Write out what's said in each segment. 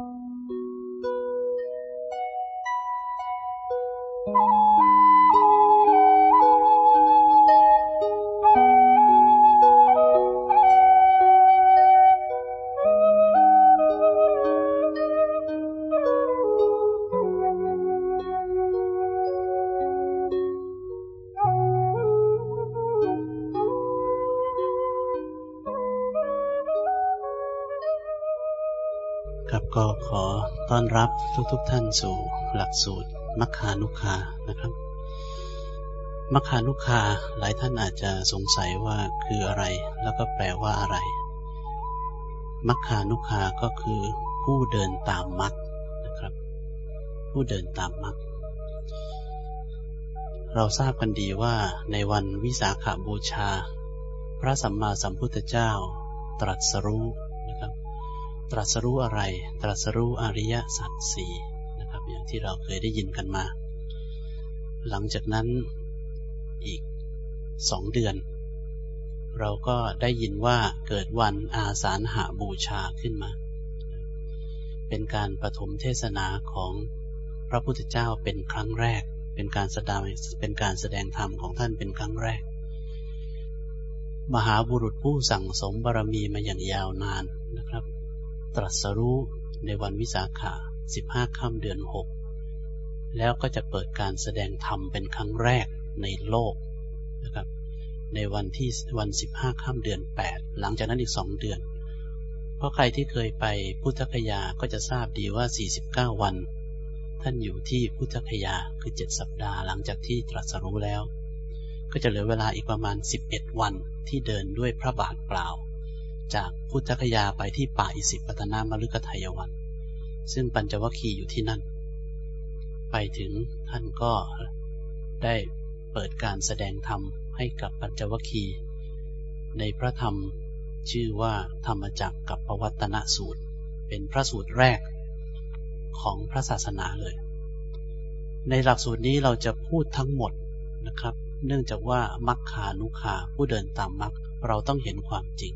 ต้อ ทุกๆทท่านสู่หลักสูตรมัคคานุคานะครับมัคคานุคาหลายท่านอาจจะสงสัยว่าคืออะไร แล้วก็แปลว่าอะไรมัคคานุคาก็คือผู้เดินตามมัคนะครับ ผู้เดินตามมัคเราทราบกันดีว่าในวันวิสาขาบูชา พระสัมมาสัมพุทธเจ้า ตรัสรู้ ตรัสรู้อะไร ตรัสรู้อริยสัจสี่นะครับอย่างที่เราเคยได้ยินกันมา หลังจากนั้นอีกสองเดือน เราก็ได้ยินว่าเกิดวันอาสาฬหาบูชาขึ้นมา เป็นการประถมเทศนาของพระพุทธเจ้าเป็นครั้งแรก เป็นการแสดงเป็นการแสดงธรรมของท่านเป็นครั้งแรก มหาบุรุษผู้สั่งสมบารมีมาอย่างยาวนาน ตรัสรู้ในวันวิสาขาสิบห้าค่ำเดือนหกแล้วก็จะเปิดการแสดงธรรมเป็นครั้งแรกในโลกนะครับ ในวันที่วันสิบห้าค่ำเดือนแปดหลังจากนั้นอีกสองเดือน เพราะใครที่เคยไปพุทธคยาก็จะทราบดีว่าสี่สิบเก้าวัน ท่านอยู่ที่พุทธคยาคือเจ็ดสัปดาห์หลังจากที่ตรัสรู้แล้ว ก็จะเหลือเวลาอีกประมาณสิบเอ็ดวันที่เดินด้วยพระบาทเปล่า จากพุทธคยาไปที่ป่าอิสิปตนามฤกทายวัน ซึ่งปัญจวัคคีย์อยู่ที่นั่น ไปถึงท่านก็ได้เปิดการแสดงธรรมให้กับปัญจวัคคีย์ในพระธรรมชื่อว่าธรรมจักกับปวัตนสูตร เป็นพระสูตรแรกของพระศาสนาเลย ในหลักสูตรนี้เราจะพูดทั้งหมดนะครับ เนื่องจากว่ามัคคานุคาผู้เดินตามมัคเราต้องเห็นความจริง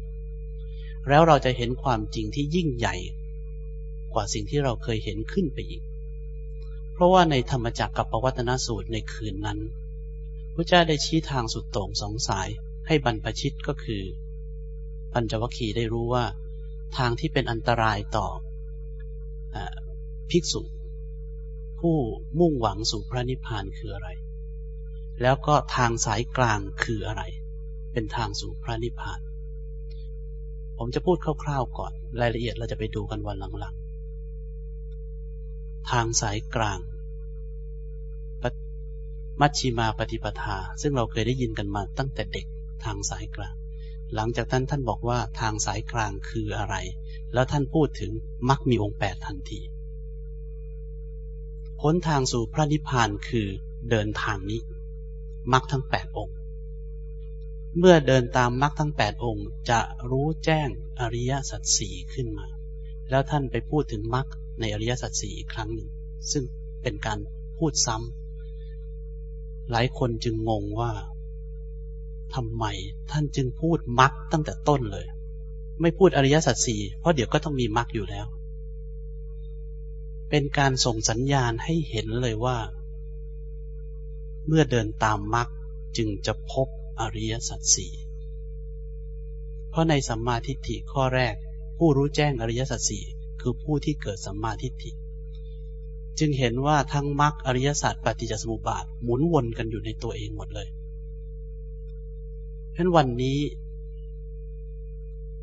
แล้วเราจะเห็นความจริงที่ยิ่งใหญ่ กว่าสิ่งที่เราเคยเห็นขึ้นไปอีก เพราะว่าในธรรมจักรกับปวัตนสูตรในคืนนั้นพระเจ้าได้ชี้ทางสุดโต่งสองสายให้บรรพชิตก็คือ ปัญจวัคคีย์ได้รู้ว่าทางที่เป็นอันตรายต่ออภิกษุ ผู้มุ่งหวังสู่พระนิพพานคืออะไร แล้วก็ทางสายกลางคืออะไร เป็นทางสู่พระนิพพาน ผมจะพูดคร่าวๆก่อน รายละเอียดเราจะไปดูกันวันหลังๆ ทางสายกลาง มัชชิมาปฏิปทา ซึ่งเราเคยได้ยินกันมาตั้งแต่เด็กทางสายกลาง หลังจากท่านท่านบอกว่าทางสายกลางคืออะไร แล้วท่านพูดถึงมักมีองค์แปดทันทีพ้นทางสู่พระนิพพานคือเดินทางนี้มักทั้งแปดองค์ เมื่อเดินตามมรรคทั้งแปดองค์ จะรู้แจ้งอริยสัจสี่ขึ้นมา แล้วท่านไปพูดถึงมรรคในอริยสัจสี่อีกครั้งหนึ่ง ซึ่งเป็นการพูดซ้ำหลายคนจึงงงว่าทำไมท่านจึงพูดมรรคตั้งแต่ต้นเลย ไม่พูดอริยสัจสี่เพราะเดี๋ยวก็ต้องมีมรรคอยู่แล้ว เป็นการส่งสัญญาณให้เห็นเลยว่า เมื่อเดินตามมรรคจึงจะพบ อริยสัจสี่เพราะในสัมมาทิฏฐิข้อแรก ผู้รู้แจ้งอริยสัจสี่คือผู้ที่เกิดสัมมาทิฏฐิ จึงเห็นว่าทั้งมรรคอริยสัจปฏิจจสมุปบาทหมุนวนกันอยู่ในตัวเองหมดเลยเพราะวันนี้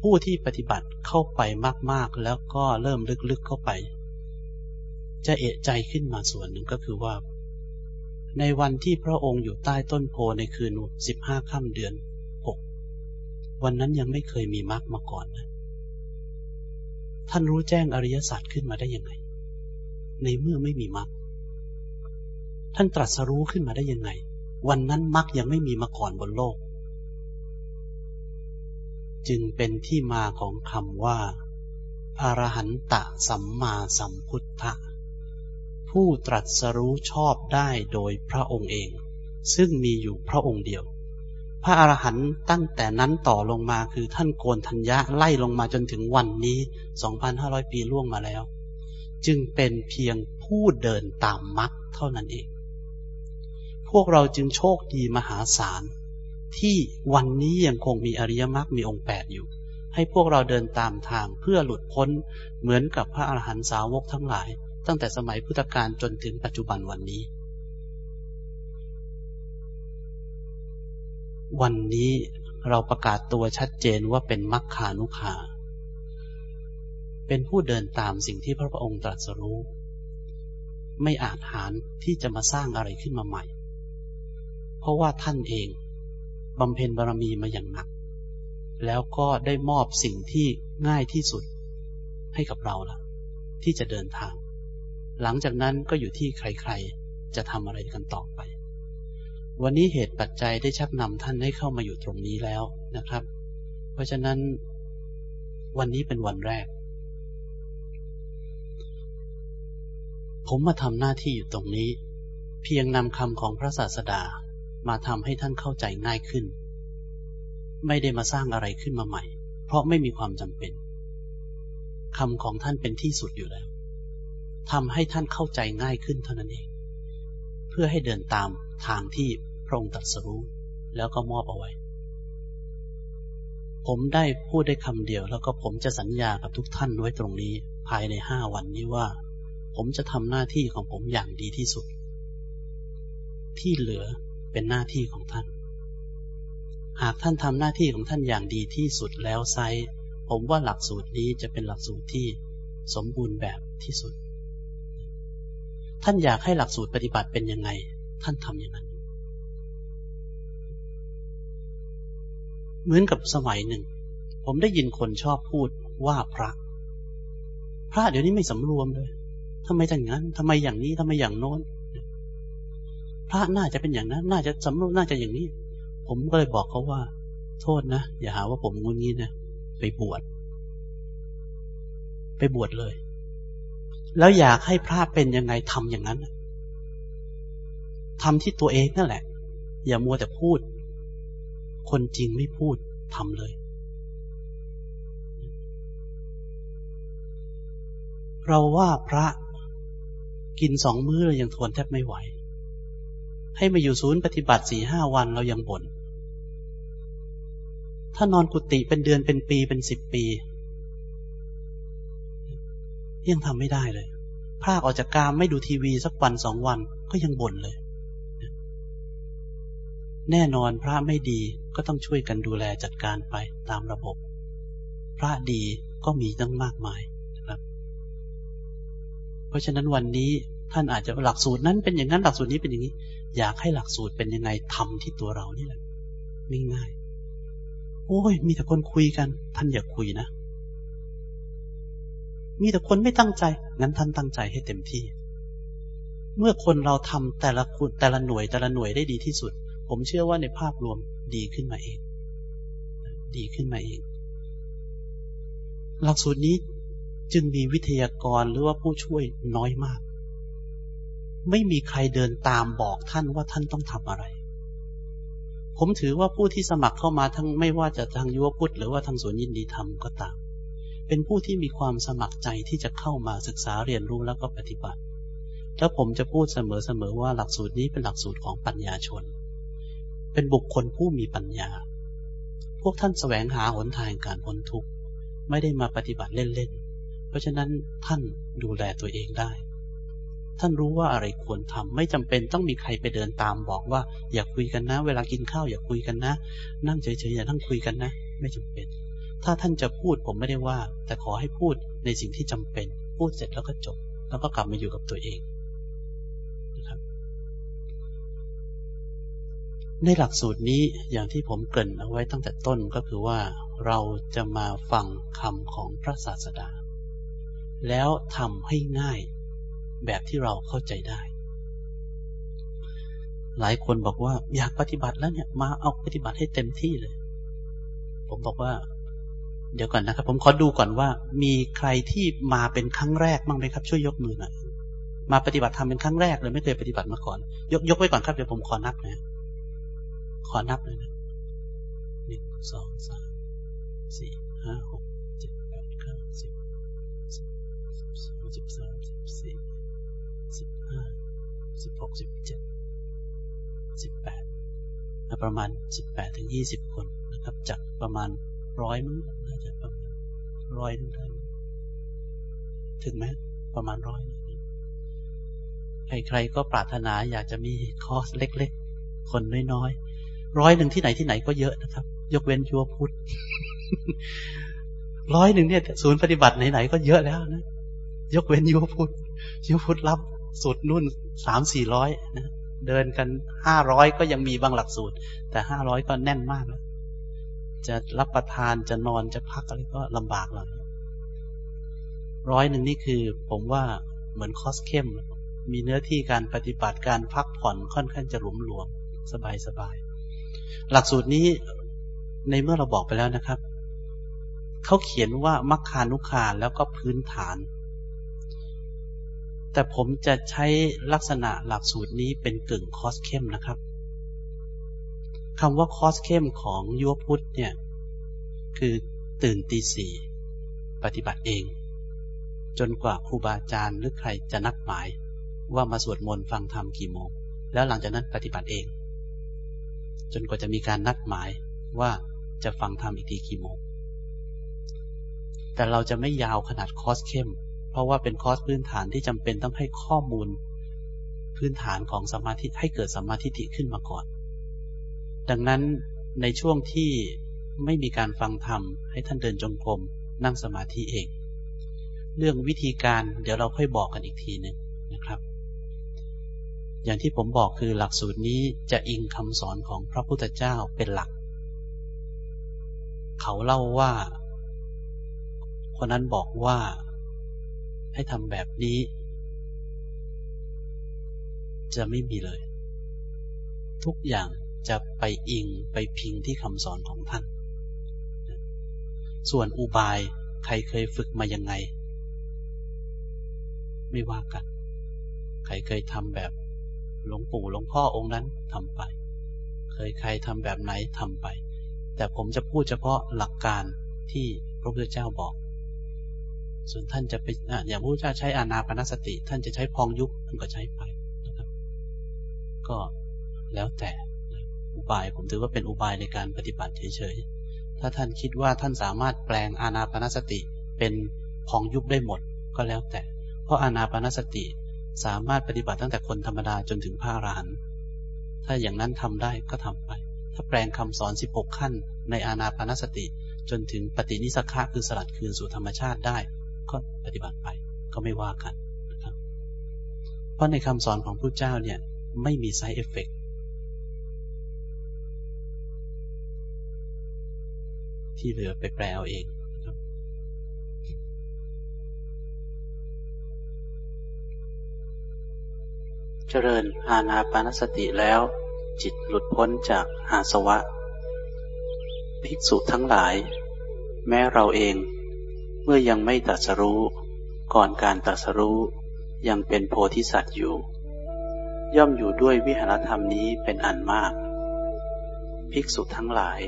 ผู้ที่ปฏิบัติเข้าไปมาก ๆ แล้วก็เริ่มลึกๆเข้าไป จะเอะใจขึ้นมาส่วนหนึ่งก็คือว่า ในวันที่พระองค์อยู่ใต้ต้นโพในคืนสิบห้าค่ำเดือนหกวันนั้นยังไม่เคยมีมรรคมาก่อนนะท่านรู้แจ้งอริยสัจขึ้นมาได้ยังไง ในเมื่อไม่มีมรรคท่านตรัสรู้ขึ้นมาได้ยังไง วันนั้นมรรคยังไม่มีมาก่อนบนโลก จึงเป็นที่มาของคำว่าอรหันตะสัมมาสัมพุทธะ ผู้ตรัสรู้ชอบได้โดยพระองค์เอง ซึ่งมีอยู่พระองค์เดียว พระอรหันต์ตั้งแต่นั้นต่อลงมาคือท่านโกนทัญญะไล่ลงมาจนถึงวันนี้ 2,500 ปีล่วงมาแล้ว จึงเป็นเพียงผู้เดินตามมรรคเท่านั้นเอง พวกเราจึงโชคดีมหาศาล ที่วันนี้ยังคงมีอริยมรรคมีองค์แปดอยู่ ให้พวกเราเดินตามทางเพื่อหลุดพ้นเหมือนกับพระอรหันตสาวกทั้งหลาย ตั้งแต่สมัยพุทธกาลจนถึงปัจจุบันวันนี้ วันนี้เราประกาศตัวชัดเจนว่าเป็นมัคคานุขาเป็นผู้เดินตามสิ่งที่พระองค์ตรัสรู้ ไม่อาจหารที่จะมาสร้างอะไรขึ้นมาใหม่ เพราะว่าท่านเองบำเพ็ญบารมีมาอย่างหนัก แล้วก็ได้มอบสิ่งที่ง่ายที่สุดให้กับเราละที่จะเดินทาง หลังจากนั้นก็อยู่ที่ใครๆ จะทำอะไรกันต่อไป วันนี้เหตุปัจจัยได้ชักนำท่านให้เข้ามาอยู่ตรงนี้แล้วนะครับ เพราะฉะนั้น วันนี้เป็นวันแรก ผมมาทำหน้าที่อยู่ตรงนี้ เพียงนำคำของพระศาสดามาทำให้ท่านเข้าใจง่ายขึ้น ไม่ได้มาสร้างอะไรขึ้นมาใหม่ เพราะไม่มีความจำเป็นคำของท่านเป็นที่สุดอยู่แล้ว ทำให้ท่านเข้าใจง่ายขึ้นเท่านั้นเอง เพื่อให้เดินตามทางที่พระองค์ตรัสรู้แล้วก็มอบเอาไว้ ผมได้พูดได้คำเดียว แล้วก็ผมจะสัญญากับทุกท่านไว้ตรงนี้ ภายในห้าวันนี้ว่า ผมจะทำหน้าที่ของผมอย่างดีที่สุด ที่เหลือเป็นหน้าที่ของท่าน หากท่านทำหน้าที่ของท่านอย่างดีที่สุดแล้วไซผมว่าหลักสูตรนี้จะเป็นหลักสูตรที่สมบูรณ์แบบที่สุด ท่านอยากให้หลักสูตรปฏิบัติเป็นยังไง ท่านทำอย่างนั้น เหมือนกับสมัยหนึ่ง ผมได้ยินคนชอบพูดว่าพระ พระเดี๋ยวนี้ไม่สำรวมเลยทำไมอย่างนั้นทำไมอย่างนี้ทำไมอย่างโน้น พระน่าจะเป็นอย่างนั้น น่าจะสำรวมน่าจะอย่างนี้ ผมก็เลยบอกเขาว่า โทษนะ อย่าหาว่าผมงุนงี้นะไปบวชไปบวชเลย แล้วอยากให้พระเป็นยังไงทำอย่างนั้นทำที่ตัวเองนั่นแหละ อย่ามัวแต่พูด คนจริงไม่พูดทำเลย เราว่าพระกินสองมื้อเรายังทนแทบไม่ไหว ให้มาอยู่ศูนย์ปฏิบัติสี่ห้าวันเรายังบน่นถ้านอนกุฏิเป็นเดือนเป็นปีเป็นสิบปี ยังทำไม่ได้เลยภาคออกจากกามไม่ดูทีวีสักวันสองวันก็ยังบ่นเลย แน่นอนพระไม่ดีก็ต้องช่วยกันดูแลจัดการไปตามระบบ พระดีก็มีตั้งมากมายนะครับ เพราะฉะนั้นวันนี้ท่านอาจจะหลักสูตรนั้นเป็นอย่างนั้นหลักสูตรนี้เป็นอย่างนี้ อยากให้หลักสูตรเป็นยังไงทำที่ตัวเรานี่แหละไม่ง่ายโอ้ย มีแต่คนคุยกัน ท่านอย่าคุยนะ มีแต่คนไม่ตั้งใจ งั้นท่านตั้งใจให้เต็มที่ เมื่อคนเราทำแต่ละคุณแต่ละหน่วยแต่ละหน่วยได้ดีที่สุด ผมเชื่อว่าในภาพรวมดีขึ้นมาเอง ดีขึ้นมาเอง หลักสูตรนี้จึงมีวิทยากรหรือว่าผู้ช่วยน้อยมาก ไม่มีใครเดินตามบอกท่านว่าท่านต้องทำอะไร ผมถือว่าผู้ที่สมัครเข้ามาทั้งไม่ว่าจะทางยุวพุทธหรือว่าทางสวนยินดีธรรมก็ตาม เป็นผู้ที่มีความสมัครใจที่จะเข้ามาศึกษาเรียนรู้แล้วก็ปฏิบัติ แล้วผมจะพูดเสมอๆว่าหลักสูตรนี้เป็นหลักสูตรของปัญญาชน เป็นบุคคลผู้มีปัญญา พวกท่านแสวงหาหนทางการพ้นทุกข์ไม่ได้มาปฏิบัติเล่นๆ เพราะฉะนั้นท่านดูแลตัวเองได้ ท่านรู้ว่าอะไรควรทำไม่จำเป็นต้องมีใครไปเดินตามบอกว่า อย่าคุยกันนะ เวลากินข้าวอย่าคุยกันนะ นั่งเฉยๆอย่าทั้งคุยกันนะ ไม่จำเป็น ถ้าท่านจะพูดผมไม่ได้ว่า แต่ขอให้พูดในสิ่งที่จำเป็น พูดเสร็จแล้วก็จบ แล้วก็กลับมาอยู่กับตัวเองนะครับ ในหลักสูตรนี้อย่างที่ผมเกริ่นเอาไว้ตั้งแต่ต้นก็คือว่าเราจะมาฟังคำของพระศาสดา แล้วทำให้ง่ายแบบที่เราเข้าใจได้ หลายคนบอกว่าอยากปฏิบัติแล้วเนี่ยมาเอาปฏิบัติให้เต็มที่เลย ผมบอกว่า เดี๋ยวก่อนนะครับ ผมขอดูก่อนว่า มีใครที่มาเป็นครั้งแรกบ้างไหมครับ ช่วยยกมือหน่อยมาปฏิบัติทำเป็นครั้งแรกเลยไม่เคยปฏิบัติมาก่อน ยกยกไว้ก่อนครับเดี๋ยวผมขอนับนะขอนับเลยนะหนึ่งสองสามสี่ห้าหกเจ็ดแปดเก้าสิบสิบสองสิบสามสิบสี่สิบห้าสิบหกสิบเจ็ดสิบแปดประมาณสิบแปดถึงยี่สิบคนนะครับ จากประมาณ ร้อยมั้งน่าจะประมาณร้อยถึงได้ถึงไหมประมาณร้อยใครๆก็ปรารถนาอยากจะมีคอร์สเล็ก ๆ คนน้อยๆร้อยหนึ่งที่ไหนที่ไหนก็เยอะนะครับ ยกเว้นยัวพุทธร้อยหนึ่งเนี่ยศูนย์ปฏิบัติไหนๆก็เยอะแล้วนะยกเว้นยัวพุทธยัวพุทธรับสุดนุ่นสามสี่ร้อยนะเดินกันห้าร้อยก็ยังมีบางหลักสูตร แต่ห้าร้อยก็แน่นมากแล้ว จะรับประทานจะนอนจะพักอะไรก็ลำบากเลยร้อยหนึ่งนี่คือผมว่าเหมือนคอสเข้ม มีเนื้อที่การปฏิบัติการพักผ่อนค่อนข้างจะหลวมหลวมสบายสบาย หลักสูตรนี้ในเมื่อเราบอกไปแล้วนะครับ เขาเขียนว่ามัคคานุคาแล้วก็พื้นฐาน แต่ผมจะใช้ลักษณะหลักสูตรนี้เป็นกึ่งคอสเข้มนะครับ คำว่าคอสเข้มของยุวพุทธเนี่ย คือตื่นตีสี่ปฏิบัติเอง จนกว่าครูบาอาจารย์หรือใครจะนัดหมาย ว่ามาสวดมนต์ฟังธรรมกี่โมง แล้วหลังจากนั้นปฏิบัติเอง จนกว่าจะมีการนัดหมายว่าจะฟังธรรมอีกทีกี่โมง แต่เราจะไม่ยาวขนาดคอสเข้ม เพราะว่าเป็นคอสพื้นฐานที่จำเป็นต้องให้ข้อมูล พื้นฐานของสมาธิให้เกิดสมาธิขึ้นมาก่อน ดังนั้นในช่วงที่ไม่มีการฟังธรรม ให้ท่านเดินจงกรมนั่งสมาธิเอง เรื่องวิธีการเดี๋ยวเราค่อยบอกกันอีกทีหนึ่งนะครับ อย่างที่ผมบอกคือหลักสูตรนี้จะอิงคำสอนของพระพุทธเจ้าเป็นหลัก เขาเล่าว่า คนนั้นบอกว่าให้ทำแบบนี้ จะไม่มีเลย ทุกอย่าง จะไปอิงไปพิงที่คำสอนของท่าน ส่วนอุบายใครเคยฝึกมายังไง ไม่ว่ากัน ใครเคยทำแบบหลวงปู่หลวงพ่อองค์นั้นทำไป เคยใครทำแบบไหนทำไป แต่ผมจะพูดเฉพาะหลักการที่พระพุทธเจ้าบอก ส่วนท่านจะไปอย่างพระพุทธเจ้าใช้อานาปนสติ ท่านจะใช้พองยุบท่านก็ใช้ไปนะครับ ก็แล้วแต่ อุบาย ผมถือว่าเป็นอุบายในการปฏิบัติเฉยๆ ถ้าท่านคิดว่าท่านสามารถแปลงอานาปนสติเป็นพองยุบได้หมดก็แล้วแต่ เพราะอานาปนสติสามารถปฏิบัติตั้งแต่คนธรรมดาจนถึงพระอรหันต์ถ้าอย่างนั้นทำได้ก็ทำไป ถ้าแปลงคำสอน 16 ขั้น ในอานาปนสติจนถึงปฏินิสขะคือสลัดคืนสู่ธรรมชาติได้ ก็ปฏิบัติไปก็ไม่ว่ากันนะครับ เพราะในคำสอนของพระเจ้าเนี่ยไม่มีไซเอฟเฟก ที่เหลือไปแปลเอาเองเจริญอาณาปานสติแล้ว จิตหลุดพ้นจากอาสวะ ภิกษุทั้งหลาย แม้เราเอง เมื่อยังไม่ตัดสรู้ ก่อนการตัดสรู้ยังเป็นโพธิสัตว์อยู่ ย่อมอยู่ด้วยวิหารธรรมนี้เป็นอันมาก ภิกษุทั้งหลาย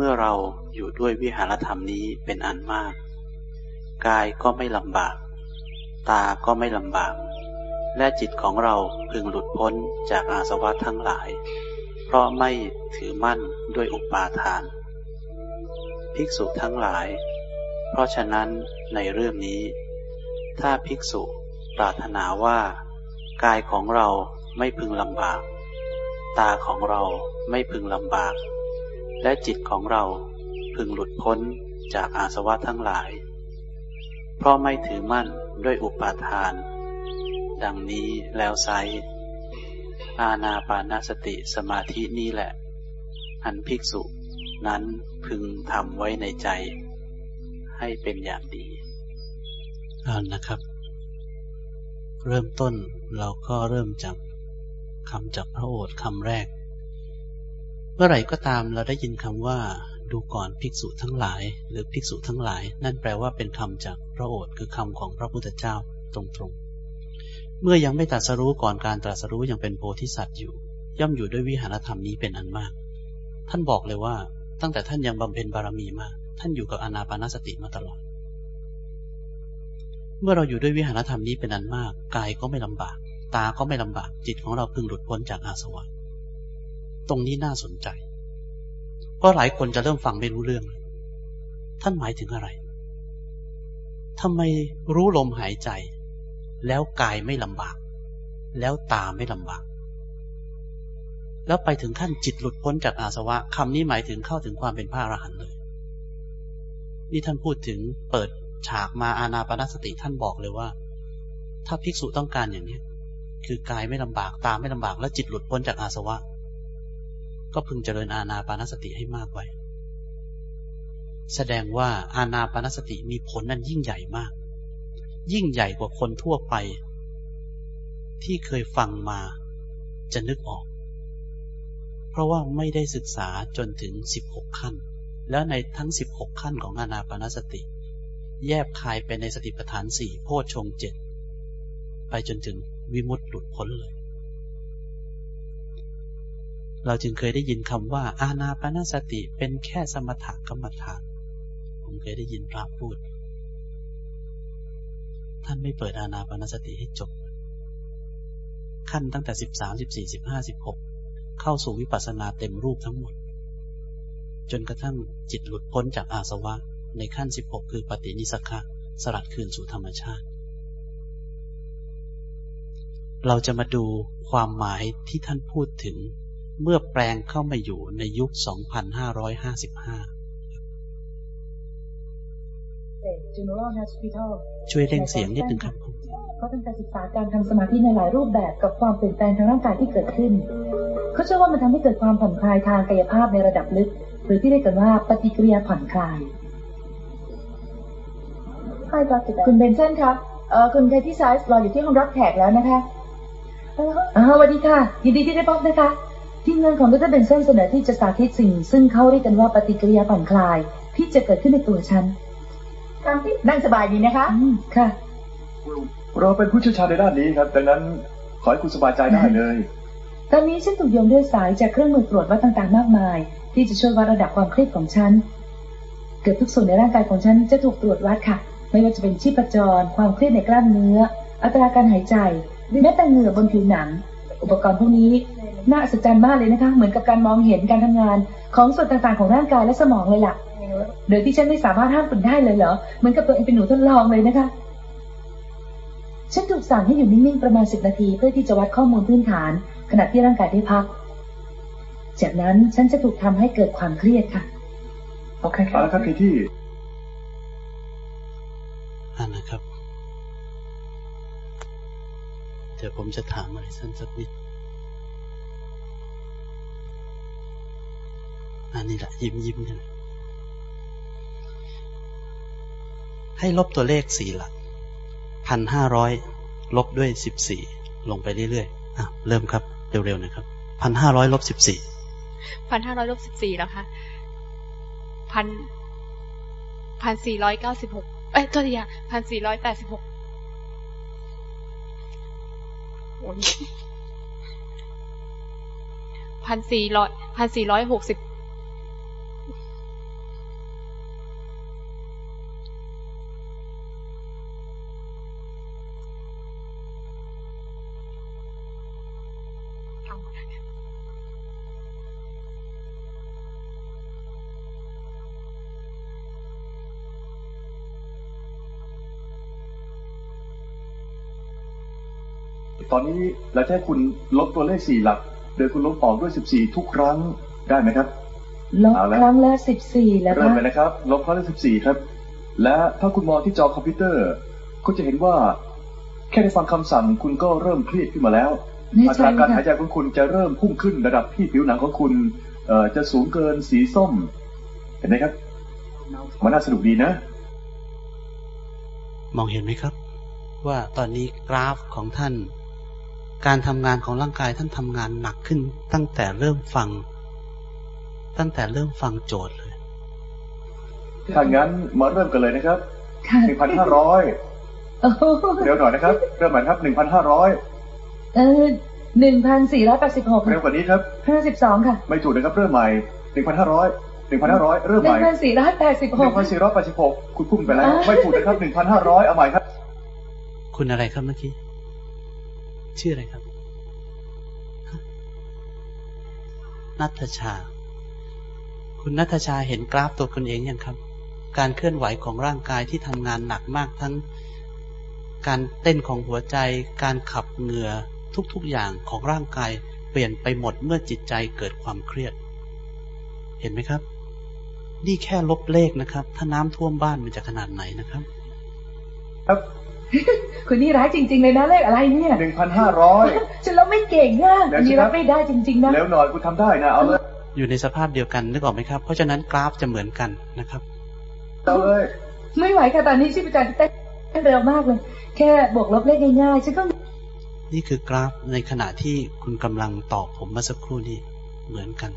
เมื่อเราอยู่ด้วยวิหารธรรมนี้เป็นอันมาก กายก็ไม่ลำบาก ตาก็ไม่ลำบาก และจิตของเราพึงหลุดพ้นจากอาสวะทั้งหลาย เพราะไม่ถือมั่นด้วยอุปาทาน ภิกษุทั้งหลาย เพราะฉะนั้นในเรื่องนี้ ถ้าภิกษุปรารถนาว่า กายของเราไม่พึงลำบาก ตาของเราไม่พึงลำบาก และจิตของเราพึงหลุดพ้นจากอาสวะทั้งหลาย เพราะไม่ถือมั่นด้วยอุปาทาน ดังนี้แล้วไซอาณาปานสติสมาธินี่แหละ อันภิกษุนั้นพึงทำไว้ในใจ ให้เป็นอย่างดีอ่านนะครับ เริ่มต้นเราก็เริ่มจากคำจากพระโอษฐ์คำแรก เมื่อไหร่ก็ตามเราได้ยินคำว่า ดูก่อนภิกษุทั้งหลาย หรือภิกษุทั้งหลาย นั่นแปลว่าเป็นคำจากพระโอษฐ์คือคำของพระพุทธเจ้าตรงๆ เมื่อยังไม่ตรัสรู้ก่อนการตรัสรู้ยังเป็นโพธิสัตว์อยู่ ย่อมอยู่ด้วยวิหารธรรมนี้เป็นอันมาก ท่านบอกเลยว่า ตั้งแต่ท่านยังบำเพ็ญบารมีมา ท่านอยู่กับอนาปานสติมาตลอด เมื่อเราอยู่ด้วยวิหารธรรมนี้เป็นอันมาก กายก็ไม่ลำบาก ตาก็ไม่ลำบาก จิตของเราพึงหลุดพ้นจากอาสวะ ตรงนี้น่าสนใจ เพราะหลายคนจะเริ่มฟังไม่รู้เรื่อง ท่านหมายถึงอะไรทำไมรู้ลมหายใจ แล้วกายไม่ลำบาก แล้วตาไม่ลำบาก แล้วไปถึงขั้นจิตหลุดพ้นจากอาสวะคำนี้หมายถึงเข้าถึงความเป็นพระอรหันต์เลย นี่ท่านพูดถึงเปิดฉากมาอาณาปณสติท่านบอกเลยว่า ถ้าภิกษุต้องการอย่างนี้คือกายไม่ลำบากตาไม่ลำบาก และจิตหลุดพ้นจากอาสวะ ก็พึงเจริญอาณาปณสติให้มากไว้ แสดงว่าอาณาปณสติมีผลนั้นยิ่งใหญ่มาก ยิ่งใหญ่กว่าคนทั่วไป ที่เคยฟังมาจะนึกออก เพราะว่าไม่ได้ศึกษาจนถึง 16 ขั้น แล้วในทั้ง 16 ขั้นของอาณาปณสติ แยบคายไปในสติปัฏฐานสี่โพชฌงเจ็ดไปจนถึงวิมุตติหลุดพ้นเลย เราจึงเคยได้ยินคำว่า อาณาปณสติเป็นแค่สมถกรรมฐาน ผมเคยได้ยินพระพูด ท่านไม่เปิดอานาปนสติให้จบ ขั้นตั้งแต่สิบสามสิบสี่สิบห้าสิบหกเข้าสู่วิปัสสนาเต็มรูปทั้งหมด จนกระทั่งจิตหลุดพ้นจากอาสวะ ในขั้นสิบหกคือปฏินิสขะสลัดคืนสู่ธรรมชาติ เราจะมาดูความหมายที่ท่านพูดถึง เมื่อแปลงเข้ามาอยู่ในยุค 2555 General Hospital ช่วยเร่งเสียงนิดนึงครับเขาตั้งใจศึกษาการทำสมาธิในหลายรูปแบบกับความเปลี่ยนแปลงทางร่างกายที่เกิดขึ้น เขาเชื่อว่ามันทำให้เกิดความผ่อนคลายทางกายภาพในระดับลึก หรือที่เรียกกันว่าปฏิกิริยาผ่อนคลาย คุณเบนเซนคะเอ่อคุณเคที่ไซส์รออยู่ที่ห้องรับแขกแล้วนะคะอ่าสวัสดีค่ะ ยินดีที่ได้พบนะคะ ทีมงานของดรเบนเซนเสนอที่จะสาธิตสิ่ง ซึ่งเขาเรียกกันว่าปฏิกิริยาผ่อนคลาย ที่จะเกิดขึ้นในตัวฉันนั่งสบายดีนะคะค่ะ เราเป็นผู้เชี่ยวชาญในด้านนี้ครับ ดังนั้นขอให้คุณสบายใจได้เลย ตอนนี้ฉันถูกโยงด้วยสายจากเครื่องมือตรวจวัดต่างๆมากมาย ที่จะช่วยวัดระดับความเครียดของฉัน เกือบทุกส่วนในร่างกายของฉันจะถูกตรวจวัดค่ะ ไม่ว่าจะเป็นชีพจร ความเครียดในกล้ามเนื้อ อัตราการหายใจแม้แต่เหงื่อบนผิวหนัง อุปกรณ์พวกนี้ น่าอัศจรรย์มากเลยนะคะ เหมือนกับการมองเห็นการทำงานของส่วนต่างๆของร่างกายและสมองเลยล่ะ โดยที่ฉันไม่สามารถห้ามคุณได้เลยเหรอ เหมือนกับตัวเองเป็นหนูทดลองเลยนะคะ ฉันถูกสั่งให้อยู่นิ่งๆประมาณสิบนาทีเพื่อที่จะวัดข้อมูลพื้นฐาน ขณะที่ร่างกายได้พัก จากนั้นฉันจะถูกทำให้เกิดความเครียดค่ะ โอเคครับแล้วครับที่อ่านะครับ เดี๋ยวผมจะถามอะไรสั้นสักนิด อันนี้แหละยิ้มยิ้มใช่ไหมให้ลบตัวเลขสี่หลักพันห้าร้อยลบด้วยสิบสี่ลงไปเรื่อยๆอะเริ่มครับ เร็วๆนะครับพันห้าร้อยลบสิบสี่พันห้าร้อยลบสิบสี่แล้วคะพันพันสี่ร้อยเก้าสิบหกเอ้ยตัวเดียพันสี่ร้อยแปดสิบหกโอ้ยพันสี่ร้อยพันสี่ร้อยหกสิบ อนนี้เราจะให้คุณลบตัวเลขสี่หลัก โดยคุณลบออกด้วยสิบสี่ทุกครั้งได้ไหมครับ ลบครั้งละสิบสี่แล้วเริ่มเลยนะครับ ลบครั้งละสิบสี่ครับ และถ้าคุณมองที่จอคอมพิวเตอร์ก็จะเห็นว่า แค่ได้ฟังคำสั่งคุณก็เริ่มเครียดขึ้นมาแล้วอัตราการหายใจของคุณจะเริ่มพุ่งขึ้นระดับที่ผิวหนังของคุณเอ่อจะสูงเกินสีส้ม เห็นไหมครับ มันน่าสนุกดีนะ มองเห็นไหมครับ ว่าตอนนี้กราฟของท่าน การทำงานของร่างกายท่านทำงานหนักขึ้น ตั้งแต่เริ่มฟัง ตั้งแต่เริ่มฟังโจทย์เลยถ้างั้นมาเริ่มกันเลยนะครับหนึ่งพันห้าร้อยเร็วหน่อยนะครับ เริ่มใหม่ครับหนึ่งพันห้าร้อยเออหนึ่งพันสี่ร้อยแปดสิบหกเร็วกว่านี้ครับห้าสิบสองค่ะ ไม่ถูกนะครับ เริ่มใหม่หนึ่งพันห้าร้อยหนึ่งพันห้าร้อยเริ่มใหม่หนึ่งพันสี่ร้อยแปดสิบหกหนึ่งพันสี่ร้อยแปดสิบหกคุณพุ่งไปแล้ว ไม่ถูกนะครับหนึ่งพันห้าร้อยเอาใหม่ครับ คุณอะไรครับเมื่อกี้ ชื่ออะไรครับนัทชา คุณนัทชาเห็นกราฟตัวคุณเองยังครับ การเคลื่อนไหวของร่างกายที่ทำงานหนักมากทั้ง การเต้นของหัวใจ การขับเหงื่อทุกๆอย่างของร่างกายเปลี่ยนไปหมดเมื่อจิตใจเกิดความเครียด เห็นไหมครับ นี่แค่ลบเลขนะครับ ถ้าน้ำท่วมบ้านมันจะขนาดไหนนะครับ ครับ คุณนี่ร้ายจริง ๆ เลยนะเลขอะไรเนี่ยหนึ่งพันห้าร้อยฉันรับไม่เก่งอะเดี๋ยวสินี่ครัรับบไม่ได้จริง ๆ นะ แล้วหน่อยคุณทำได้นะเอาเลยอยู่ในสภาพเดียวกันนึกออกไหมครับ เพราะฉะนั้นกราฟจะเหมือนกันนะครับเอาเลย ไม่ไหวค่ะตอนนี้ชีพจรเต้นเร็วมากเลย แค่บวกลบเลขง่ายๆฉันก็นี่คือกราฟในขณะที่คุณกำลังตอบผมเมื่อสักครู่นี้เหมือนกัน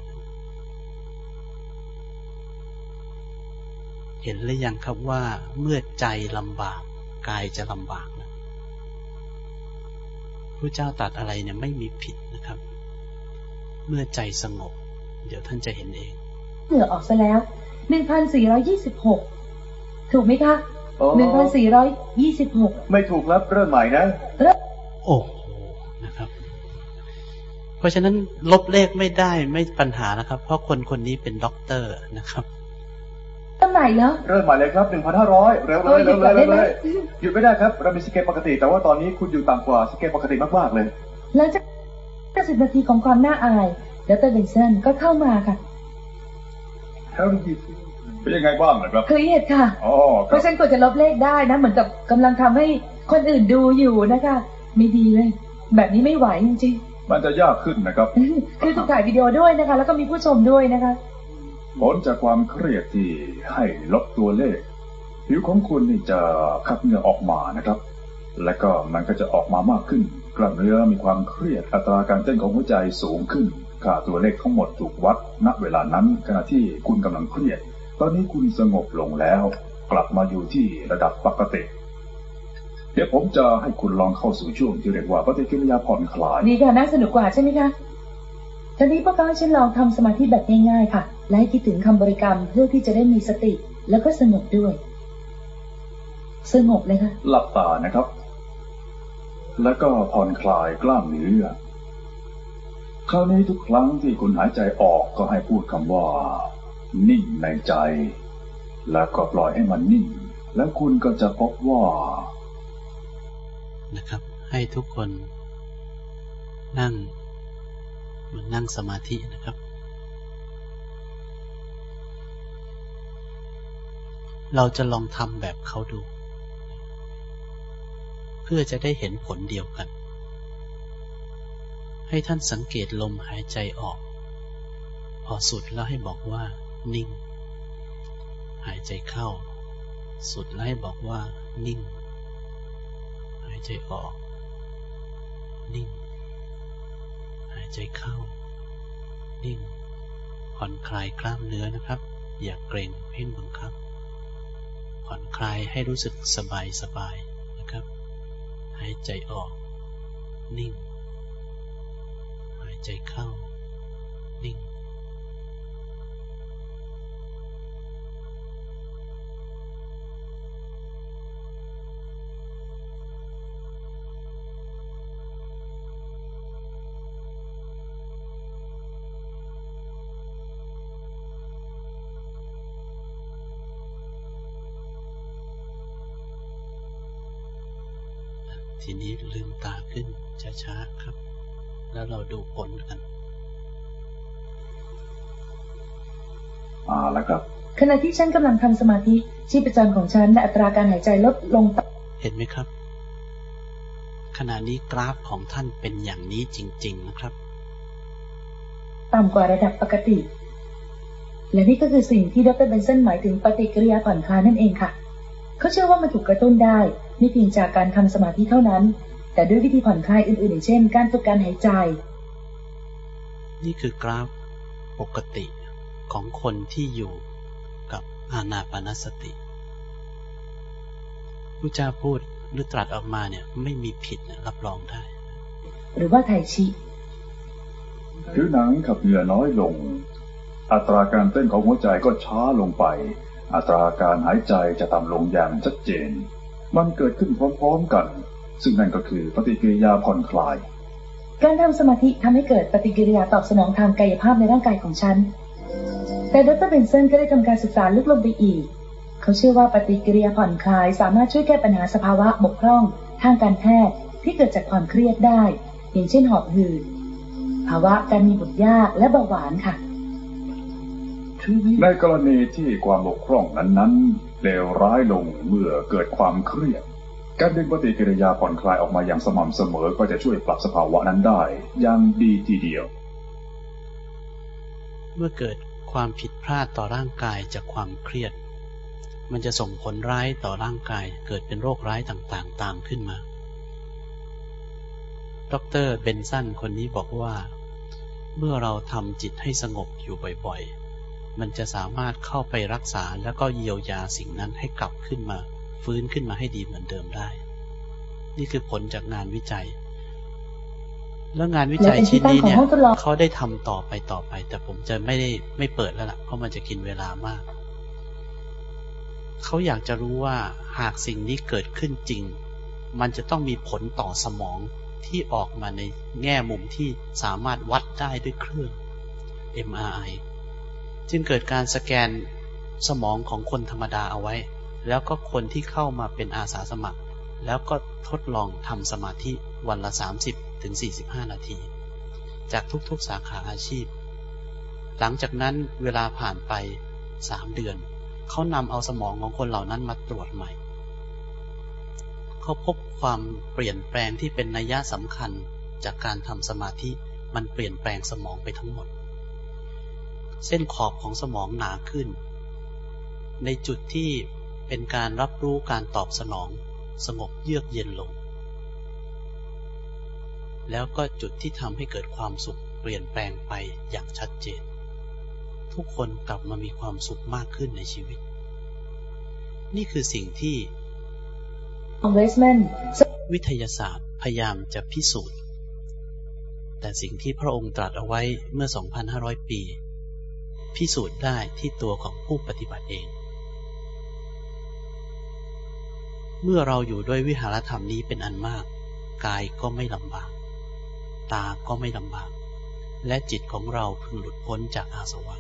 เห็นหรือยังครับว่าเมื่อใจลำบาก กายจะลำบากนะพระเจ้าตรัดอะไรเนี่ยไม่มีผิดนะครับ เมื่อใจสงบ เดี๋ยวท่านจะเห็นเองเหงื่อออกซะแล้วหนึ่งพันสี่ร้อยี่สิบหกถูกไหมคะโอ้หนึ่งพันสี่ร้อยยี่สิบหกไม่ถูกครับเริ่มใหม่นะโอ้โหนะครับ เพราะฉะนั้นลบเลขไม่ได้ไม่ปัญหานะครับ เพราะคนคนนี้เป็นด็อกเตอร์นะครับ ตั้งไหนแล้วเริ่มใหม่เลยครับหนึ่งพันห้าร้อยเร็วเลเออยหยุเร็ดวก่เลอนยได้เร็วไหมเลยหยุดไม่ได้ครับเรามีสเกลปกติ แต่ว่าตอนนี้คุณอยู่ต่ำกว่าสเกลปกติมากๆเลย หลังจากสิบนาทีของความน่าอายดรเบนเซนก็เข้ามาค่ะ How did you เป็นยังไงบ้างนะครับเครียดค่ะอ๋อเพครับราะฉันกดจะลบเลขได้นะ เหมือนกับกำลังทำให้คนอื่นดูอยู่นะคะ ไม่ดีเลย แบบนี้ไม่ไหวจริงมันจะยากขึ้นนะครับๆคือถูกถ่ายวิดีโอด้วยนะคะ แล้วก็มีผู้ชมด้วยนะคะ ผลจากความเครียดที่ให้ลบตัวเลข ผิวของคุณนี่จะคัดเหงื่อออกมานะครับ และก็มันก็จะออกมามากขึ้น กล้ามเนื้อมีความเครียดอัตราการเต้นของหัวใจสูงขึ้น ค่าตัวเลขทั้งหมดถูกวัด ณเวลานั้นขณะที่คุณกำลังเครียด ตอนนี้คุณสงบลงแล้ว กลับมาอยู่ที่ระดับปกติเดี๋ยวผมจะให้คุณลองเข้าสู่ช่วงที่เรียกว่าปฏิกิริยาผ่อนคลายดีค่ะน่าสนุกกว่าใช่ไหมคะตอนนี้พวกเขาให้ฉันลองทำสมาธิแบบง่ายๆค่ะ และให้คิดถึงคำบริกรรมเพื่อที่จะได้มีสติ แล้วก็สงบด้วย สงบเลยค่ะ หลับตานะครับ แล้วก็ผ่อนคลายกล้ามเนื้อคราวนี้ทุกครั้งที่คุณหายใจออกก็ให้พูดคำว่า นิ่งในใจ แล้วก็ปล่อยให้มันนิ่ง แล้วคุณก็จะพบว่า นะครับ ให้ทุกคน นั่งเหมือนนั่งสมาธินะครับ เราจะลองทำแบบเขาดู เพื่อจะได้เห็นผลเดียวกัน ให้ท่านสังเกตลมหายใจออก พอสุดแล้วให้บอกว่า นิ่ง หายใจเข้า สุดแล้วให้บอกว่า นิ่ง หายใจออก นิ่ง หายใจเข้า นิ่ง ผ่อนคลายกล้ามเนื้อนะครับ อย่าเกรงเพ่งบังคับ ผ่อนคลายให้รู้สึกสบายสบายนะครับ หายใจออก นิ่ง หายใจเข้า นิ่ง ขณะที่ฉันกำลังทำสมาธิชีพจรของฉันและอัตราการหายใจลดลง เห็นไหมครับ ขณะนี้กราฟของท่านเป็นอย่างนี้จริง ๆ นะครับ ต่ำกว่าระดับปกติ และนี่ก็คือสิ่งที่ดรเบนเซนหมายถึงปฏิกิริยาผ่อนคลายนั่นเองค่ะ เขาเชื่อว่ามันถูกกระตุ้นได้ไม่เพียงจากการทำสมาธิเท่านั้น แต่ด้วยวิธีผ่อนคลายอื่นๆอย่างเช่น การฝึกการหายใจ นี่คือกราฟปกติของคนที่อยู่กับ อานาปานสติพระเจ้าพูดหรือตรัสออกมาเนี่ย ไม่มีผิดนะรับรองได้ หรือว่าไทชิผิวหนังขับเหงื่อน้อยลง อัตราการเต้นของหัวใจก็ช้าลงไป อัตราการหายใจจะต่ำลงอย่างชัดเจน มันเกิดขึ้นพร้อมๆกัน ซึ่งนั่นก็คือปฏิกิริยาผ่อนคลาย การทำสมาธิทำให้เกิดปฏิกิริยาตอบสนองทางกายภาพในร่างกายของฉัน แต่ดรเบนเซนก็ได้ทำการศึกษาลึกลงไปอีก เขาเชื่อว่าปฏิกิริยาผ่อนคลายสามารถช่วยแก้ปัญหาสภาวะบกพร่องทางการแพทย์ที่เกิดจากความเครียดได้ อย่างเช่นหอบหืดภาวะการมีบุตรยากและเบาหวานค่ะ ในกรณีที่ความบกพร่องนั้นๆเลวร้ายลงเมื่อเกิดความเครียด การดึงปฏิกิริยาผ่อนคลายออกมาอย่างสม่ำเสมอก็จะช่วยปรับสภาวะนั้นได้ อย่างดีทีเดียว เมื่อเกิด ความผิดพลาดต่อร่างกายจากความเครียด มันจะส่งผลร้ายต่อร่างกายเกิดเป็นโรคร้ายต่างๆ ตามขึ้นมา ดรเบนสันคนนี้บอกว่า เมื่อเราทำจิตให้สงบอยู่บ่อยๆ มันจะสามารถเข้าไปรักษาแล้วก็เยียวยาสิ่งนั้นให้กลับขึ้นมา ฟื้นขึ้นมาให้ดีเหมือนเดิมได้ นี่คือผลจากงานวิจัย แล้วงานวิจัยชิ้นนี้เนี่ยเขาได้ทำต่อไปต่อไป แต่ผมจะไม่ได้ไม่เปิดแล้วล่ะเพราะมันจะกินเวลามาก เขาอยากจะรู้ว่าหากสิ่งนี้เกิดขึ้นจริง มันจะต้องมีผลต่อสมองที่ออกมาในแง่มุมที่สามารถวัดได้ด้วยเครื่อง MRI จึงเกิดการสแกนสมองของคนธรรมดาเอาไว้ แล้วก็คนที่เข้ามาเป็นอาสาสมัคร แล้วก็ทดลองทำสมาธิวันละ 30 ถึง 45 นาที จากทุกๆสาขาอาชีพ หลังจากนั้นเวลาผ่านไป 3 เดือน เขานำเอาสมองของคนเหล่านั้นมาตรวจใหม่ เขาพบความเปลี่ยนแปลงที่เป็นนัยยะสำคัญจากการทำสมาธิมันเปลี่ยนแปลงสมองไปทั้งหมด เส้นขอบของสมองหนาขึ้น ในจุดที่เป็นการรับรู้การตอบสนอง สงบเยือกเย็นลง แล้วก็จุดที่ทำให้เกิดความสุขเปลี่ยนแปลงไปอย่างชัดเจน ทุกคนกลับมามีความสุขมากขึ้นในชีวิต นี่คือสิ่งที่ วิทยาศาสตร์พยายามจะพิสูจน์ แต่สิ่งที่พระองค์ตรัสเอาไว้เมื่อ 2,500 ปี พิสูจน์ได้ที่ตัวของผู้ปฏิบัติเอง เมื่อเราอยู่ด้วยวิหารธรรมนี้เป็นอันมาก กายก็ไม่ลำบาก ตาก็ไม่ลำบาก และจิตของเราพึงหลุดพ้นจากอาสวะ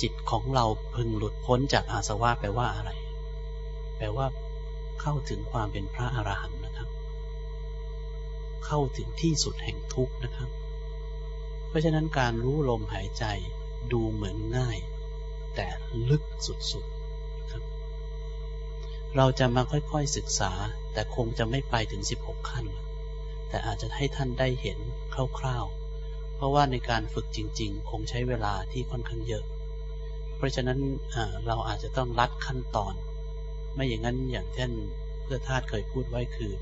จิตของเราพึงหลุดพ้นจากอาสวะแปลว่าอะไร แปลว่า เข้าถึงความเป็นพระอรหันต์นะครับ เข้าถึงที่สุดแห่งทุกข์นะครับ เพราะฉะนั้นการรู้ลมหายใจดูเหมือนง่าย แต่ลึกสุดๆ เราจะมาค่อยๆศึกษา แต่คงจะไม่ไปถึง 16 ขั้น แต่อาจจะให้ท่านได้เห็นคร่าวๆ เพราะว่าในการฝึกจริงๆ คงใช้เวลาที่ค่อนข้างเยอะ เพราะฉะนั้นเราอาจจะต้องรัดขั้นตอน ไม่อย่างนั้นอย่างท่นเพื่อทาตเคยพูดไว้คือ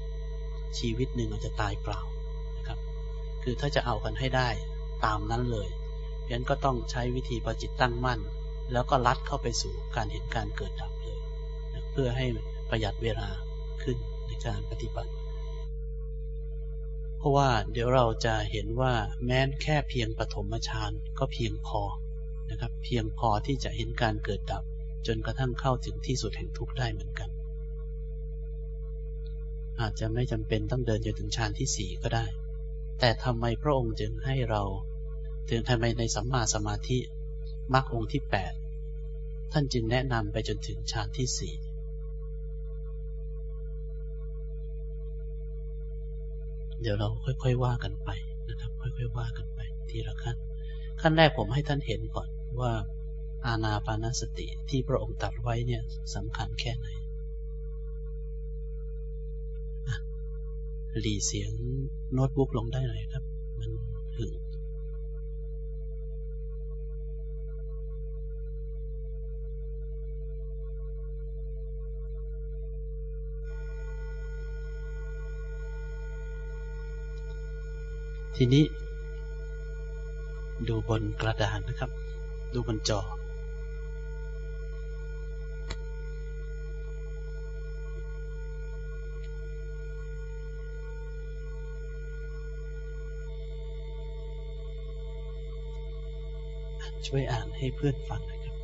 ชีวิตหนึ่งอาจจะตายเปล่านะครับ คือถ้าจะเอากันให้ได้ตามนั้นเลยเพราะนั้นก็ต้องใช้วิธีพอจิตตั้งมั่น แล้วก็ลัดเข้าไปสู่การเห็นการเกิดดับ เพื่อให้ประหยัดเวลาขึ้นในการปฏิบัติ เพราะว่าเดี๋ยวเราจะเห็นว่าแม้แค่เพียงปฐมฌานก็เพียงพอนะครับ เพียงพอที่จะเห็นการเกิดดับ จนกระทั่งเข้าถึงที่สุดแห่งทุกข์ได้เหมือนกัน อาจจะไม่จำเป็นต้องเดินจนถึงฌานที่สี่ก็ได้ แต่ทำไมพระองค์จึงให้เราถึงทำไมในสัมมาสมาธิมรรคองค์ที่แปดท่านจึงแนะนำไปจนถึงฌานที่สี่ เดี๋ยวเราค่อยๆว่ากันไปนะครับ ค่อยๆว่ากันไปทีละขั้น ขั้นแรกผมให้ท่านเห็นก่อนว่าอาณาปานสติที่พระองค์ตัดไว้เนี่ยสำคัญแค่ไหนหลีเสียงโน้ตบุ๊กลงได้หน่อยครับ มันหึง ทีนี้ ดูบนกระดานนะครับ ดูบนจอ ช่วยอ่านให้เพื่อนฟังนะครับ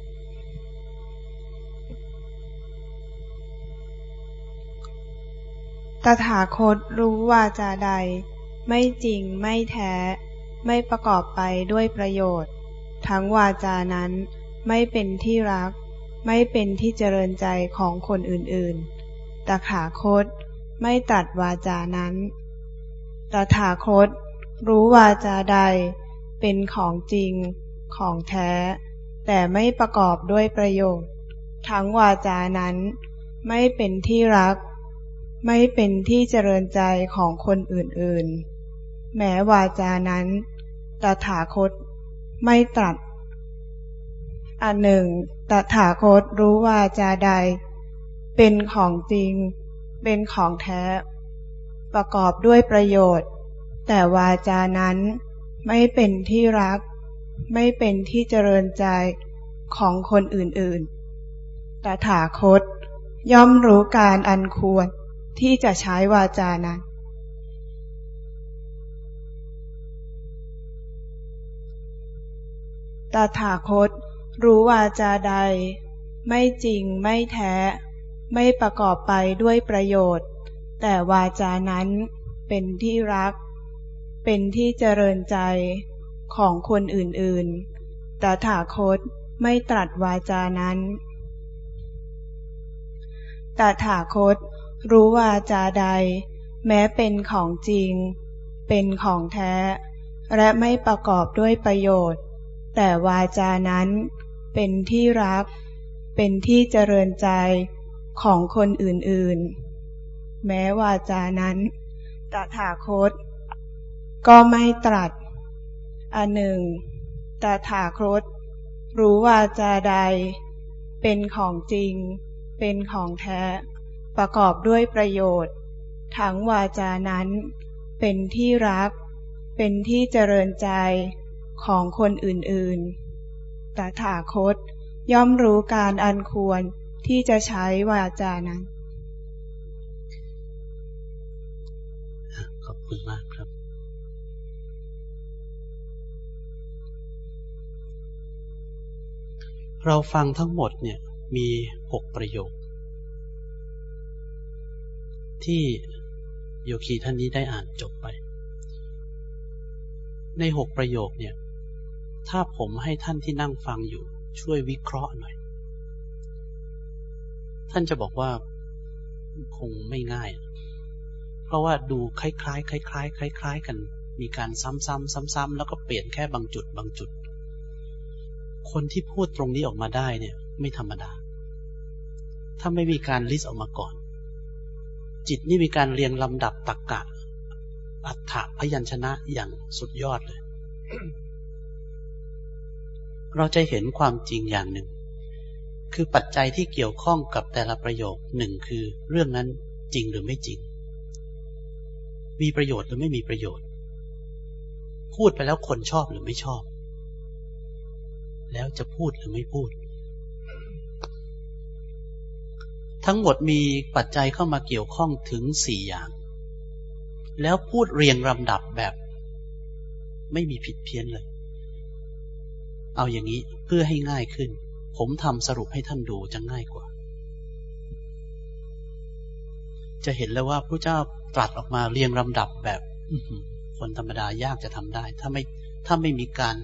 ตถาคตรู้ว่าจาใด ไม่จริงไม่แท้ ไม่ประกอบไปด้วยประโยชน์ ทั้งวาจานั้นไม่เป็นที่รัก ไม่เป็นที่เจริญใจของคนอื่นๆ ตถาคตไม่ตัดวาจานั้น ตถาคต รู้วาจาใด เป็นของจริง ของแท้ แต่ไม่ประกอบด้วยประโยชน์ ทั้งวาจานั้น ไม่เป็นที่รัก ไม่เป็นที่เจริญใจของคนอื่นๆ แม้วาจานั้น ตถาคตไม่ตรัส อันหนึ่ง ตถาคตรู้วาจาใด เป็นของจริง เป็นของแท้ ประกอบด้วยประโยชน์ แต่วาจานั้นไม่เป็นที่รัก ไม่เป็นที่เจริญใจของคนอื่นๆ ตถาคตย่อมรู้การอันควรที่จะใช้วาจานั้น ตถาคต รู้วาจาใด ไม่จริงไม่แท้ ไม่ประกอบไปด้วยประโยชน์ แต่วาจานั้นเป็นที่รัก เป็นที่เจริญใจของคนอื่นๆ ตถาคตไม่ตรัสวาจานั้น ตถาคต รู้วาจาใด แม้เป็นของจริง เป็นของแท้ และไม่ประกอบด้วยประโยชน์ แต่วาจานั้นเป็นที่รัก เป็นที่เจริญใจของคนอื่นๆ แม้วาจานั้น ตถาคต ก็ไม่ตรัส อันหนึ่ง ตถาคต รู้วาจาใด เป็นของจริง เป็นของแท้ ประกอบด้วยประโยชน์ ทั้งวาจานั้น เป็นที่รัก เป็นที่เจริญใจ ของคนอื่นๆ ตถาคตย่อมรู้การอันควรที่จะใช้วาจานั้น ขอบคุณมากครับ เราฟังทั้งหมดเนี่ยมีหกประโยค ที่โยคีท่านนี้ได้อ่านจบไป ในหกประโยคเนี่ย ถ้าผมให้ท่านที่นั่งฟังอยู่ ช่วยวิเคราะห์หน่อย ท่านจะบอกว่าคงไม่ง่าย เพราะว่าดูคล้ายๆคล้ายๆคล้าย ๆ กัน มีการซ้ำๆซ้ำๆแล้วก็เปลี่ยนแค่บางจุดบางจุด คนที่พูดตรงนี้ออกมาได้เนี่ย ไม่ธรรมดา ถ้าไม่มีการลิสต์ออกมาก่อน จิตนี่มีการเรียงลำดับตักกะอัฏฐพยัญชนะอย่างสุดยอดเลย เราจะเห็นความจริงอย่างหนึ่ง คือปัจจัยที่เกี่ยวข้องกับแต่ละประโยคหนึ่งคือ เรื่องนั้นจริงหรือไม่จริง มีประโยชน์หรือไม่มีประโยชน์ พูดไปแล้วคนชอบหรือไม่ชอบ แล้วจะพูดหรือไม่พูด ทั้งหมดมีปัจจัยเข้ามาเกี่ยวข้องถึงสี่อย่าง แล้วพูดเรียงลำดับแบบ ไม่มีผิดเพี้ยนเลย เอาอย่างนี้เพื่อให้ง่ายขึ้น ผมทำสรุปให้ท่านดูจะง่ายกว่า จะเห็นแล้วว่าพระเจ้าตรัสออกมาเรียงลำดับแบบคนธรรมดายากจะทำได้ ถ้าไม่ถ้าไม่มีการ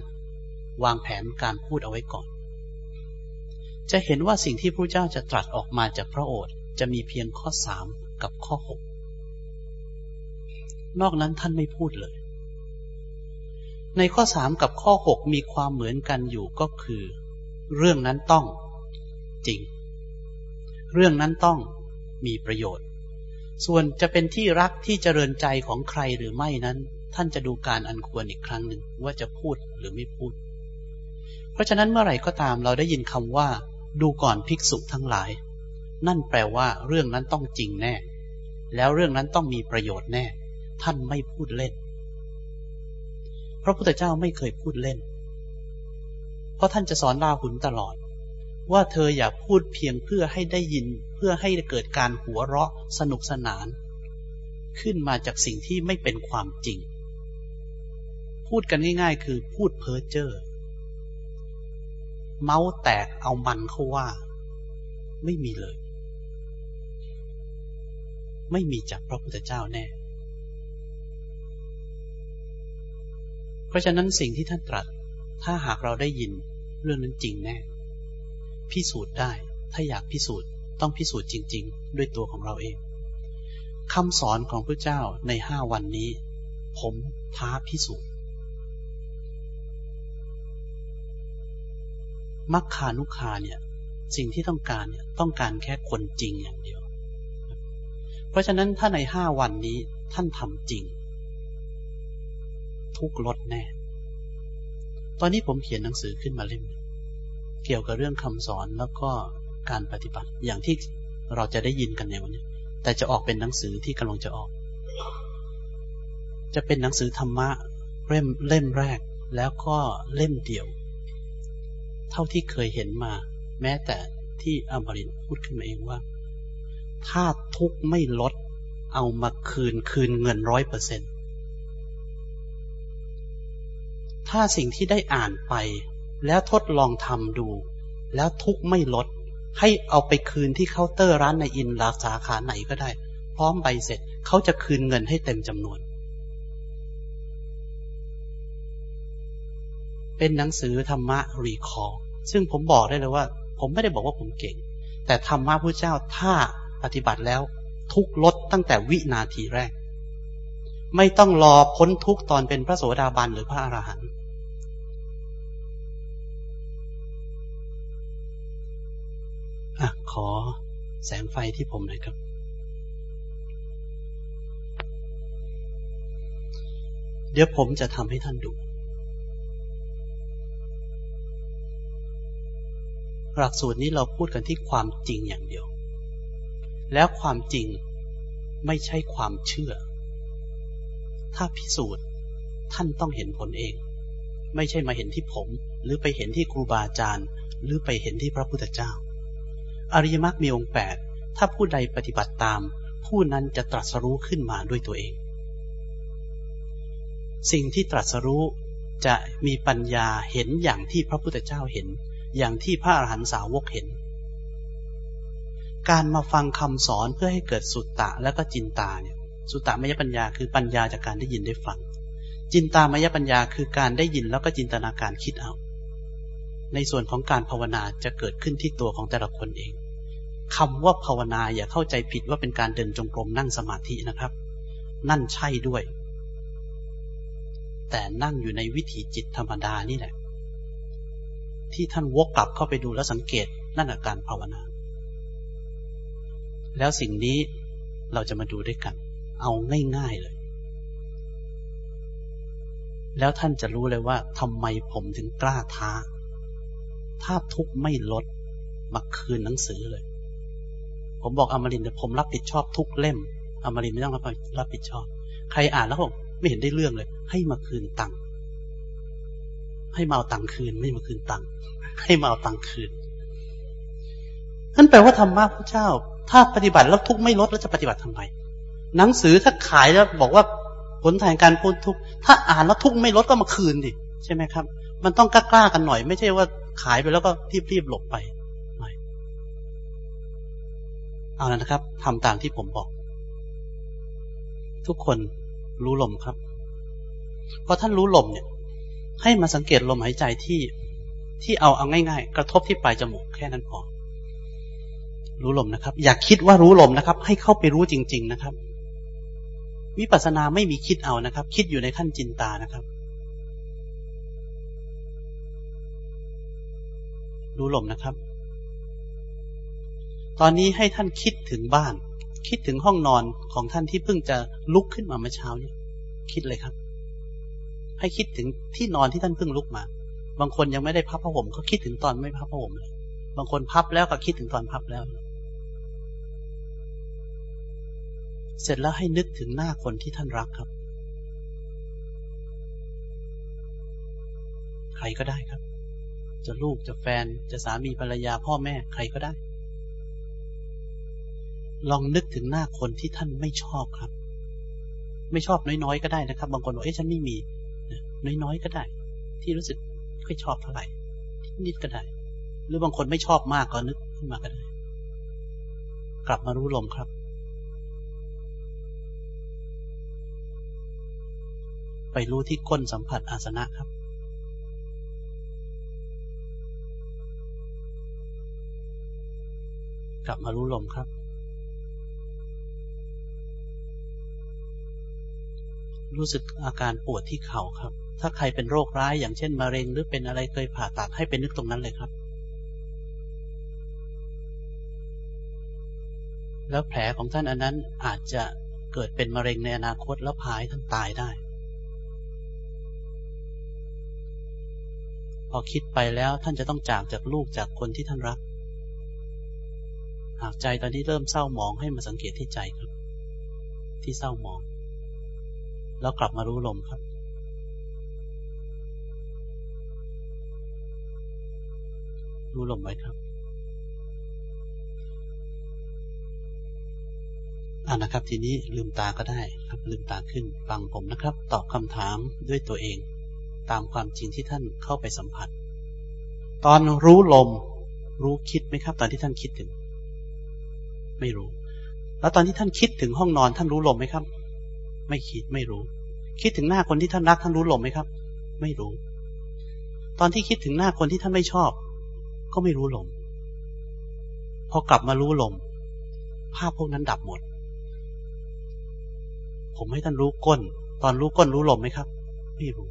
วางแผนการพูดเอาไว้ก่อน จะเห็นว่าสิ่งที่พระเจ้าจะตรัสออกมาจากพระโอษฐ์จะมีเพียงข้อสามกับข้อหกนอกนั้นท่านไม่พูดเลย ในข้อสามกับข้อหกมีความเหมือนกันอยู่ก็คือ เรื่องนั้นต้องจริง เรื่องนั้นต้องมีประโยชน์ ส่วนจะเป็นที่รักที่เจริญใจของใครหรือไม่นั้น ท่านจะดูการอันควรอีกครั้งหนึ่งว่าจะพูดหรือไม่พูด เพราะฉะนั้นเมื่อไหร่ก็ตามเราได้ยินคำว่า ดูก่อนภิกษุทั้งหลาย นั่นแปลว่าเรื่องนั้นต้องจริงแน่ แล้วเรื่องนั้นต้องมีประโยชน์แน่ ท่านไม่พูดเล่น พระพุทธเจ้าไม่เคยพูดเล่น เพราะท่านจะสอนลาหุนตลอด ว่าเธออย่าพูดเพียงเพื่อให้ได้ยินเพื่อให้เกิดการหัวเราะสนุกสนาน ขึ้นมาจากสิ่งที่ไม่เป็นความจริง พูดกันง่าย ๆ คือพูดเพ้อเจ้อเมาส์แตกเอามันเขาว่า ไม่มีเลย ไม่มีจากพระพุทธเจ้าแน่ ราะฉะนั้นสิ่งที่ท่านตรัส ถ้าหากเราได้ยินเรื่องนั้นจริงแน่ พิสูจน์ได้ ถ้าอยากพิสูจน์ต้องพิสูจน์จริง ๆ ด้วยตัวของเราเองคำสอนของพระเจ้าในห้าวันนี้ ผมท้าพิสูจน์มัคคานุคาเนี่ย สิ่งที่ต้องการเนี่ยต้องการแค่คนจริงอย่างเดียว เพราะฉะนั้นถ้าในห้าวันนี้ท่านทำจริง ทุกลดแน่ ตอนนี้ผมเขียนหนังสือขึ้นมาเล่มเกี่ยวกับเรื่องคำสอนแล้วก็การปฏิบัติอย่างที่เราจะได้ยินกันในวันนี้ แต่จะออกเป็นหนังสือที่กำลังจะออก จะเป็นหนังสือธรรมะเล่มเล่มแรกแล้วก็เล่มเดียว เท่าที่เคยเห็นมา แม้แต่ที่อมรินพูดขึ้นมาเองว่า ถ้าทุกไม่ลดเอามาคืนคืนเงินร้อยเปอร์เซ็นต ถ้าสิ่งที่ได้อ่านไป แล้วทดลองทำดู แล้วทุกข์ไม่ลด ให้เอาไปคืนที่เคาน์เตอร์ร้านนายอินทร์ล่ะสาขาไหนก็ได้ พร้อมใบเสร็จเขาจะคืนเงินให้เต็มจำนวน เป็นหนังสือธรรมะรีคอร์ซึ่งผมบอกได้เลยว่า ผมไม่ได้บอกว่าผมเก่ง แต่ธรรมะพระเจ้าถ้าปฏิบัติแล้วทุกข์ลดตั้งแต่วินาทีแรก ไม่ต้องรอพ้นทุกข์ตอนเป็นพระโสดาบันหรือพระอรหันต์อะขอแสงไฟที่ผมหน่อยครับ เดี๋ยวผมจะทำให้ท่านดู หลักสูตรนี้เราพูดกันที่ความจริงอย่างเดียว แล้วความจริงไม่ใช่ความเชื่อ ถ้าพิสูจน์ท่านต้องเห็นผลเอง ไม่ใช่มาเห็นที่ผม หรือไปเห็นที่ครูบาอาจารย์ หรือไปเห็นที่พระพุทธเจ้า อริยมรรคมีองค์แปดถ้าผู้ใดปฏิบัติตาม ผู้นั้นจะตรัสรู้ขึ้นมาด้วยตัวเอง สิ่งที่ตรัสรู้จะมีปัญญาเห็นอย่างที่พระพุทธเจ้าเห็น อย่างที่พระอรหันตสาวกเห็น การมาฟังคำสอนเพื่อให้เกิดสุตตะและก็จินตาเนี่ย สุตตะมยปัญญาคือปัญญาจากการได้ยินได้ฟัง จินตามยปัญญาคือการได้ยินแล้วก็จินตนาการคิดเอา ในส่วนของการภาวนาจะเกิดขึ้นที่ตัวของแต่ละคนเองคำว่าภาวนาอย่าเข้าใจผิดว่าเป็นการเดินจงกรมนั่งสมาธินะครับ นั่นใช่ด้วย แต่นั่งอยู่ในวิถีจิตธรรมดานี่แหละ ที่ท่านวกกลับเข้าไปดูแล้วสังเกตนั่นอาการภาวนา แล้วสิ่งนี้เราจะมาดูด้วยกัน เอาง่ายๆเลย แล้วท่านจะรู้เลยว่าทำไมผมถึงกล้าท้า ถ้าทุกไม่ลดมาคืนหนังสือเลย ผมบอกอมรินแต่ผมรับผิดชอบทุกเล่ม อมรินไม่ต้องรับรับผิดชอบ ใครอ่านแล้วผมไม่เห็นได้เรื่องเลย ให้มาคืนตังค์ให้มาเอาตังค์คืนไม่มาคืนตังค์ให้มาเอาตังค์คืนนั่นแปลว่าธรรมะพระเจ้า ถ้าปฏิบัติแล้วทุกไม่ลดแล้วจะปฏิบัติทำไม หนังสือถ้าขายแล้วบอกว่าผลแห่งการพ้นทุกข์ถ้าอ่านแล้วทุกข์ไม่ลดก็มาคืนดิใช่ไหมครับ มันต้องกล้าๆกันหน่อย ไม่ใช่ว่าขายไปแล้วก็รีบๆหลบไปไม่เอาแล้วนะครับทำตามที่ผมบอก ทุกคนรู้ลมครับพอท่านรู้ลมเนี่ย ให้มาสังเกตลมหายใจที่ที่เอาเอาง่าย ๆ กระทบที่ปลายจมูกแค่นั้นพอรู้ลมนะครับ อย่าคิดว่ารู้ลมนะครับ ให้เข้าไปรู้จริง ๆ นะครับ วิปัสสนาไม่มีคิดเอานะครับ คิดอยู่ในขั้นจินตานะครับรู้ลมนะครับ ตอนนี้ให้ท่านคิดถึงบ้าน คิดถึงห้องนอนของท่านที่เพิ่งจะลุกขึ้นมาเมื่อเช้านี้คิดเลยครับ ให้คิดถึงที่นอนที่ท่านเพิ่งลุกมา บางคนยังไม่ได้พับผ้าห่มก็คิดถึงตอนไม่พับผ้าห่มเลยบางคนพับแล้วก็คิดถึงตอนพับแล้ว เสร็จแล้วให้นึกถึงหน้าคนที่ท่านรักครับ ใครก็ได้ครับ จะลูกจะแฟนจะสามีภรรยาพ่อแม่ใครก็ได้ ลองนึกถึงหน้าคนที่ท่านไม่ชอบครับ ไม่ชอบน้อยๆก็ได้นะครับ บางคนบอกเอ๊ะฉันไม่มีน้อยๆก็ได้ ที่รู้สึกไม่ชอบเท่าไหร่นิดก็ได้ หรือบางคนไม่ชอบมากก็นึกขึ้นมาก็ได้ กลับมารู้ลมครับ ไปรู้ที่ก้นสัมผัสอาสนะครับกลับมารู้ลมครับ รู้สึกอาการปวดที่เข่าครับ ถ้าใครเป็นโรคร้ายอย่างเช่นมะเร็ง หรือเป็นอะไรเคยผ่าตัดให้เป็นนึกตรงนั้นเลยครับ แล้วแผลของท่านอันนั้นอาจจะเกิดเป็นมะเร็งในอนาคตแล้วพายท่านตายได้ อคิดไปแล้วท่านจะต้องจากจากลูกจากคนที่ท่านรัก หากใจตอนนี้เริ่มเศร้าหมองให้มาสังเกตที่ใจครับ ที่เศร้าหมอง แล้วกลับมารู้ลมครับรู้ลมไว้ครับอ่านะครับ ทีนี้ลืมตาก็ได้ครับ ลืมตาขึ้นฟังผมนะครับ ตอบคำถามด้วยตัวเอง ตามความจริงที่ท่านเข้าไปสัมผัส ตอนรู้ลม รู้คิดไหมครับ ตอนที่ท่านคิดถึง ไม่รู้ แล้วตอนที่ท่านคิดถึงห้องนอน ท่านรู้ลมไหมครับ ไม่คิดไม่รู้ คิดถึงหน้าคนที่ท่านรัก ท่านรู้ลมไหมครับ ไม่รู้ ตอนที่คิดถึงหน้าคนที่ท่านไม่ชอบ ก็ไม่รู้ลม พอกลับมารู้ลม ภาพพวกนั้นดับหมด ผมให้ท่านรู้ก้น ตอนรู้ก้นรู้ลมไหมครับ ไม่รู้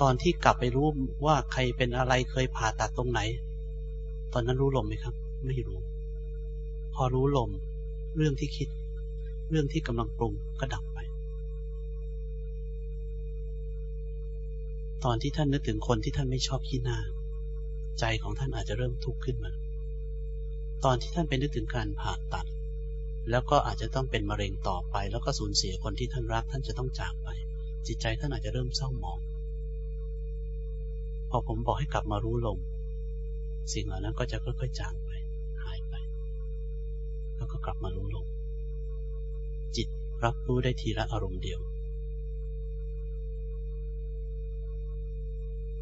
ตอนที่กลับไปรู้ว่าใครเป็นอะไรเคยผ่าตัดตรงไหน ตอนนั้นรู้ลมไหมครับ ไม่รู้ พอรู้ลม เรื่องที่คิด เรื่องที่กำลังปรุงก็ดับไป ตอนที่ท่านนึกถึงคนที่ท่านไม่ชอบขี้หน้า ใจของท่านอาจจะเริ่มทุกข์ขึ้นมา ตอนที่ท่านไปนึกถึงการผ่าตัด แล้วก็อาจจะต้องเป็นมะเร็งต่อไป แล้วก็สูญเสียคนที่ท่านรัก ท่านจะต้องจากไป จิตใจท่านอาจจะเริ่มเศร้าหมอง พอผมบอกให้กลับมารู้ลม สิ่งเหล่านั้นก็จะค่อยๆจากไป หายไป แล้วก็กลับมารู้ลม จิตรับรู้ได้ทีละอารมณ์เดียว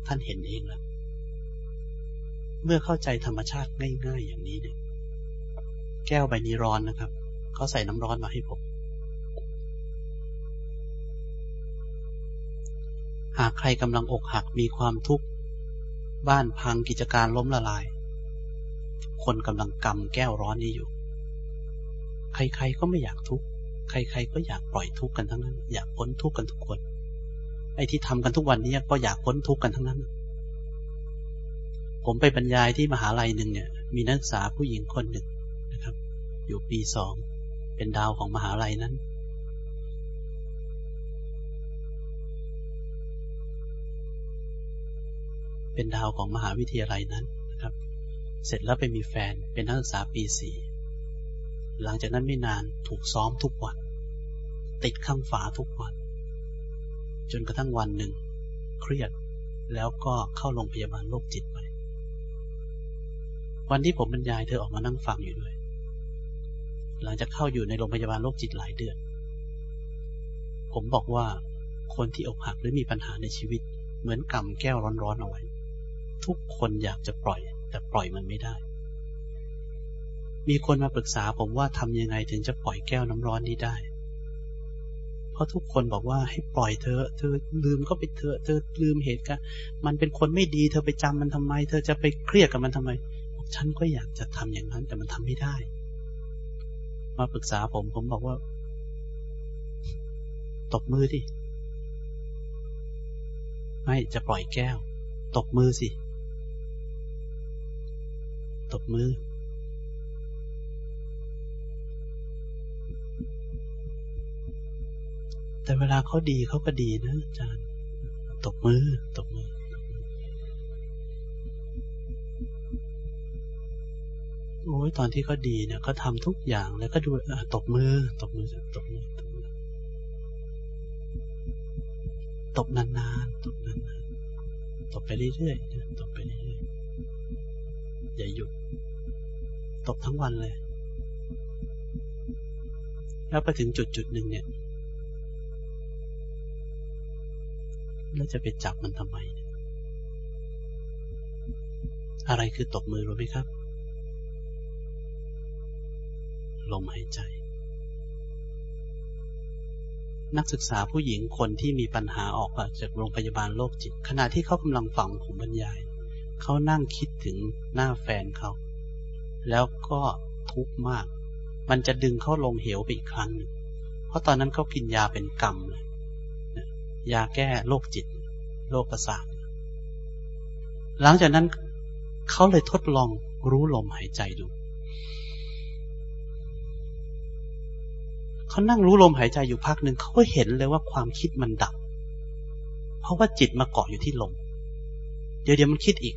ท่านเห็นเองแล้วเมื่อเข้าใจธรรมชาติง่าย ๆ อย่างนี้เนี่ยแก้วใบนี้ร้อนนะครับ เขาใส่น้ำร้อนมาให้ผม หากใครกำลังอกหักมีความทุกข์ บ้านพังกิจการล้มละลาย คนกำลังกำแก้วร้อนนี้อยู่ ใครๆก็ไม่อยากทุกข์ใคร ๆ ก็อยากปล่อยทุกข์กันทั้งนั้น อยากพ้นทุกข์กันทุกคน ไอ้ที่ทำกันทุกวันนี้ก็อยากพ้นทุกข์กันทั้งนั้น ผมไปบรรยายที่มหาลัยหนึ่งเนี่ย มีนักศึกษาผู้หญิงคนหนึ่งนะครับ อยู่ปีสองเป็นดาวของมหาลัยนั้น เป็นดาวของมหาวิทยาลัยนั้นนะครับ เสร็จแล้วไปมีแฟนเป็นนักศึกษาปีสี่หลังจากนั้นไม่นานถูกซ้อมทุกวัน ติดข้างฝาทุกวัน จนกระทั่งวันหนึ่ง เครียดแล้วก็เข้าโรงพยาบาลโรคจิตไป วันที่ผมบรรยายเธอออกมานั่งฟังอยู่ด้วย หลังจากเข้าอยู่ในโรงพยาบาลโรคจิตหลายเดือน ผมบอกว่าคนที่อกหักหรือมีปัญหาในชีวิต เหมือนกำแก้วร้อนๆเอาไว้ ทุกคนอยากจะปล่อย แต่ปล่อยมันไม่ได้ มีคนมาปรึกษาผมว่าทำยังไงถึงจะปล่อยแก้วน้ำร้อนนี้ได้ เพราะทุกคนบอกว่าให้ปล่อยเธอ เธอลืมก็ไปเธอ เธอลืมเหตุการณ์มันเป็นคนไม่ดี เธอไปจำมันทำไม เธอจะไปเครียดกับมันทำไมฉันก็อยากจะทำอย่างนั้น แต่มันทำไม่ได้ มาปรึกษาผมผมบอกว่าตบมือดิ ไม่จะปล่อยแก้ว ตบมือสิ ตบมือ แต่เวลาเขาดีเขาก็ดีนะอาจารย์ ตบมือ ตบมือ โอ้ยตอนที่เขาดีเนี่ยเขาทาทุกอย่างแล้วก็ดูตบมือ ตบมือ ตบมือ ตบมือ ตบนานๆ ตบนานๆ ตบไปเรื่อยๆตบไปเรื่อยๆ อย่าหยุด ตบทั้งวันเลย แล้วไปถึงจุดจุดหนึ่งเนี่ย แล้วจะไปจับมันทำไม อะไรคือตบมือรู้ไหมครับ ลมหายใจนนักศึกษาผู้หญิงคนที่มีปัญหาออกมาจากโรงพยาบาลโรคจิต ขณะที่เขากำลังฟังผมบรรยาย เขานั่งคิดถึงหน้าแฟนเขาแล้วก็ทุกข์มาก มันจะดึงเขาลงเหวไปอีกครั้งหนึ่ง เพราะตอนนั้นเขากินยาเป็นกรรมเลยยาแก้โรคจิต โรคประสาท หลังจากนั้นเขาเลยทดลองรู้ลมหายใจดู เขานั่งรู้ลมหายใจอยู่พักหนึ่งเขาก็เห็นเลยว่าความคิดมันดับ เพราะว่าจิตมาเกาะอยู่ที่ลม เดี๋ยวเดี๋ยวมันคิดอีก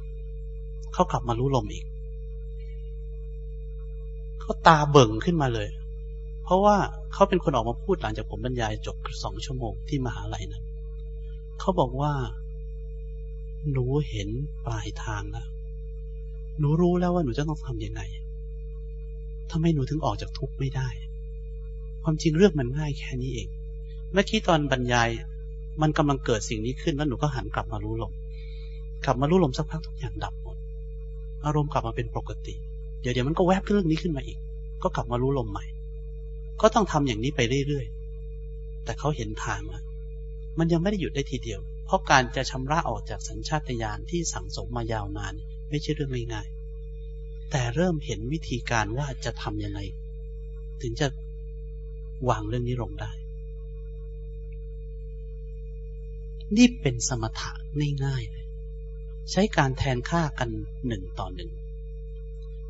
เขากลับมารู้ลมอีก เขาตาเบิ่งขึ้นมาเลย เพราะว่าเขาเป็นคนออกมาพูดหลังจากผมบรรยายจบสองชั่วโมงที่มหาลัยนั้นเขาบอกว่า หนูเห็นปลายทางแล้วหนูรู้แล้วว่าหนูจะต้องทำยังไงทำไมหนูถึงออกจากทุกข์ไม่ได้ ความจริงเรื่องมันง่ายแค่นี้เอง เมื่อกี้ตอนบรรยาย มันกำลังเกิดสิ่งนี้ขึ้นแล้วหนูก็หันกลับมารู้ลม กลับมารู้ลมสักพักทุกอย่างดับหมด อารมณ์กลับมาเป็นปกติ เดี๋ยวเดี๋ยวมันก็แวบเรื่องนี้ขึ้นมาอีก ก็กลับมารู้ลมใหม่ ก็ต้องทำอย่างนี้ไปเรื่อยๆ แต่เขาเห็นทางแล้วมันยังไม่ได้หยุดได้ทีเดียว เพราะการจะชำระออกจากสัญชาตญาณที่สั่งสมมายาวนาน ไม่ใช่เรื่องง่ายๆ แต่เริ่มเห็นวิธีการว่าจะทำยังไง ถึงจะวางเรื่องนี้ลงได้ นี่เป็นสมถะง่ายๆเลย ใช้การแทนค่ากันหนึ่งต่อหนึ่ง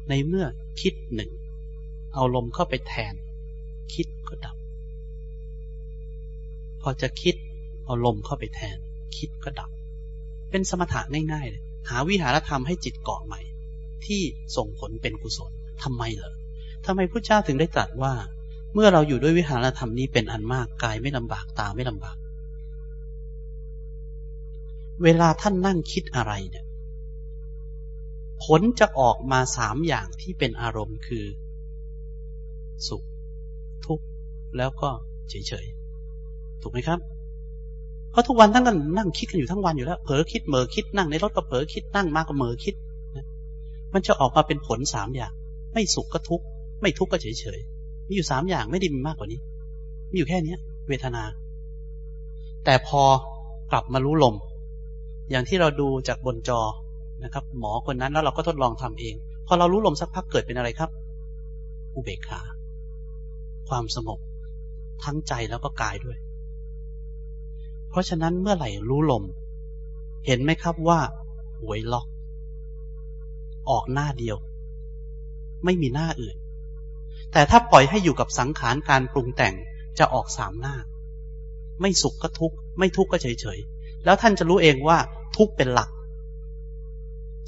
ในเมื่อคิดหนึ่ง เอาลมเข้าไปแทน คิดก็ดับ พอจะคิด เอาลมเข้าไปแทน คิดก็ดับ เป็นสมถะง่ายๆเลยหาวิหารธรรมให้จิตเกาะใหม่ ที่ส่งผลเป็นกุศลทำไมเหรอทำไมพระเจ้าถึงได้ตรัสว่า เมื่อเราอยู่ด้วยวิหารธรรมนี้เป็นอันมากกายไม่ลำบากตาไม่ลำบาก เวลาท่านนั่งคิดอะไรเนี่ย ผลจะออกมาสามอย่างที่เป็นอารมณ์คือ สุข ทุกข์ แล้วก็เฉยๆ ถูกไหมครับ เพราะทุกวันท่านก็นั่งคิดกันอยู่ทั้งวันอยู่แล้ว เผลอคิดเมอคิดนั่งในรถก็เผลอคิดนั่งมากก็เมอคิด มันจะออกมาเป็นผลสามอย่าง ไม่สุขก็ทุกข์ ไม่ทุกข์ก็เฉยๆ มีอยู่สามอย่างไม่ได้มีมากกว่านี้ มีอยู่แค่นี้เวทนา แต่พอกลับมารู้ลม อย่างที่เราดูจากบนจอนะครับ หมอคนนั้นแล้วเราก็ทดลองทำเอง พอเรารู้ลมสักพักเกิดเป็นอะไรครับ อุเบกขา ความสงบทั้งใจแล้วก็กายด้วย เพราะฉะนั้นเมื่อไหร่รู้ลม เห็นไหมครับว่าหวยล็อก ออกหน้าเดียว ไม่มีหน้าอื่น แต่ถ้าปล่อยให้อยู่กับสังขารการปรุงแต่งจะออกสามหน้า ไม่สุขก็ทุกข์ ไม่ทุกข์ก็เฉยเฉยแล้วท่านจะรู้เองว่า ทุกข์เป็นหลัก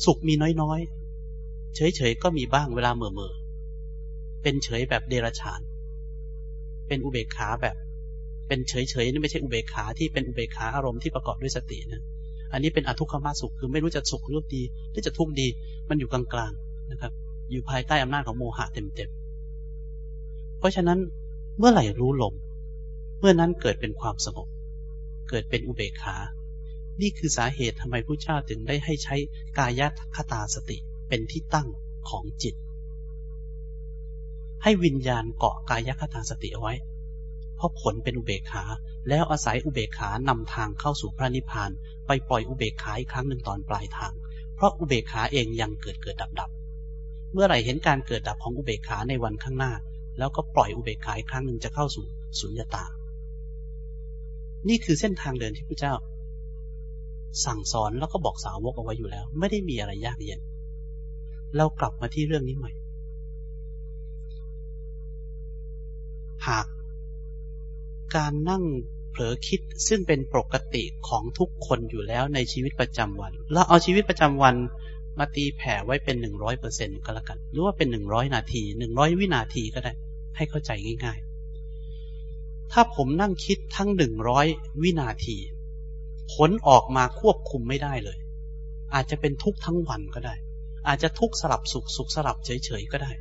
สุขมีน้อยๆ เฉยๆก็มีบ้างเวลาเมื่อเมื่อเป็นเฉยแบบเดรัจฉาน เป็นอุเบกขาแบบ เป็นเฉยๆนี่ไม่ใช่อุเบกขาที่เป็นอุเบกขาอารมณ์ที่ประกอบด้วยสตินะอันนี้เป็นอทุกขมาสุขคือไม่รู้จะสุขหรือดีหรือจะทุกข์ดี มันอยู่กลางๆนะครับ อยู่ภายใต้อำนาจของโมหะเต็มๆเพราะฉะนั้นเมื่อไหร่รู้ลม เมื่อนั้นเกิดเป็นความสงบเกิดเป็นอุเบกขา นี่คือสาเหตุทำไมพระเจ้าถึงได้ให้ใช้กายคตาสติเป็นที่ตั้งของจิต ให้วิญญาณเกาะกายคตาสติเอาไว้ เพราะผลเป็นอุเบกขา แล้วอาศัยอุเบกขานำทางเข้าสู่พระนิพพาน ไปปล่อยอุเบกขาอีกครั้งหนึ่งตอนปลายทาง เพราะอุเบกขาเองยังเกิดเกิดดับดับ เมื่อไหร่เห็นการเกิดดับของอุเบกขาในวันข้างหน้า แล้วก็ปล่อยอุเบกขาอีกครั้งหนึ่งจะเข้าสู่สุญญตา นี่คือเส้นทางเดินที่พระเจ้า สั่งสอนแล้วก็บอกสาวกเอาไว้อยู่แล้ว ไม่ได้มีอะไรยากเย็น เรากลับมาที่เรื่องนี้ใหม่ หากการนั่งเผลอคิดซึ่งเป็นปกติของทุกคนอยู่แล้วในชีวิตประจำวัน เราเอาชีวิตประจำวันมาตีแผ่ไว้เป็นหนึ่งร้อยเปอร์เซ็นก็แล้วกัน หรือว่าเป็นหนึ่งร้อยนาทีหนึ่งร้อยวินาทีก็ได้ ให้เข้าใจง่าย ๆ ถ้าผมนั่งคิดทั้งหนึ่งร้อยวินาที ผลออกมาควบคุมไม่ได้เลย อาจจะเป็นทุกข์ทั้งวันก็ได้ อาจจะทุกข์สลับสุขสุขสลับเฉยๆก็ได้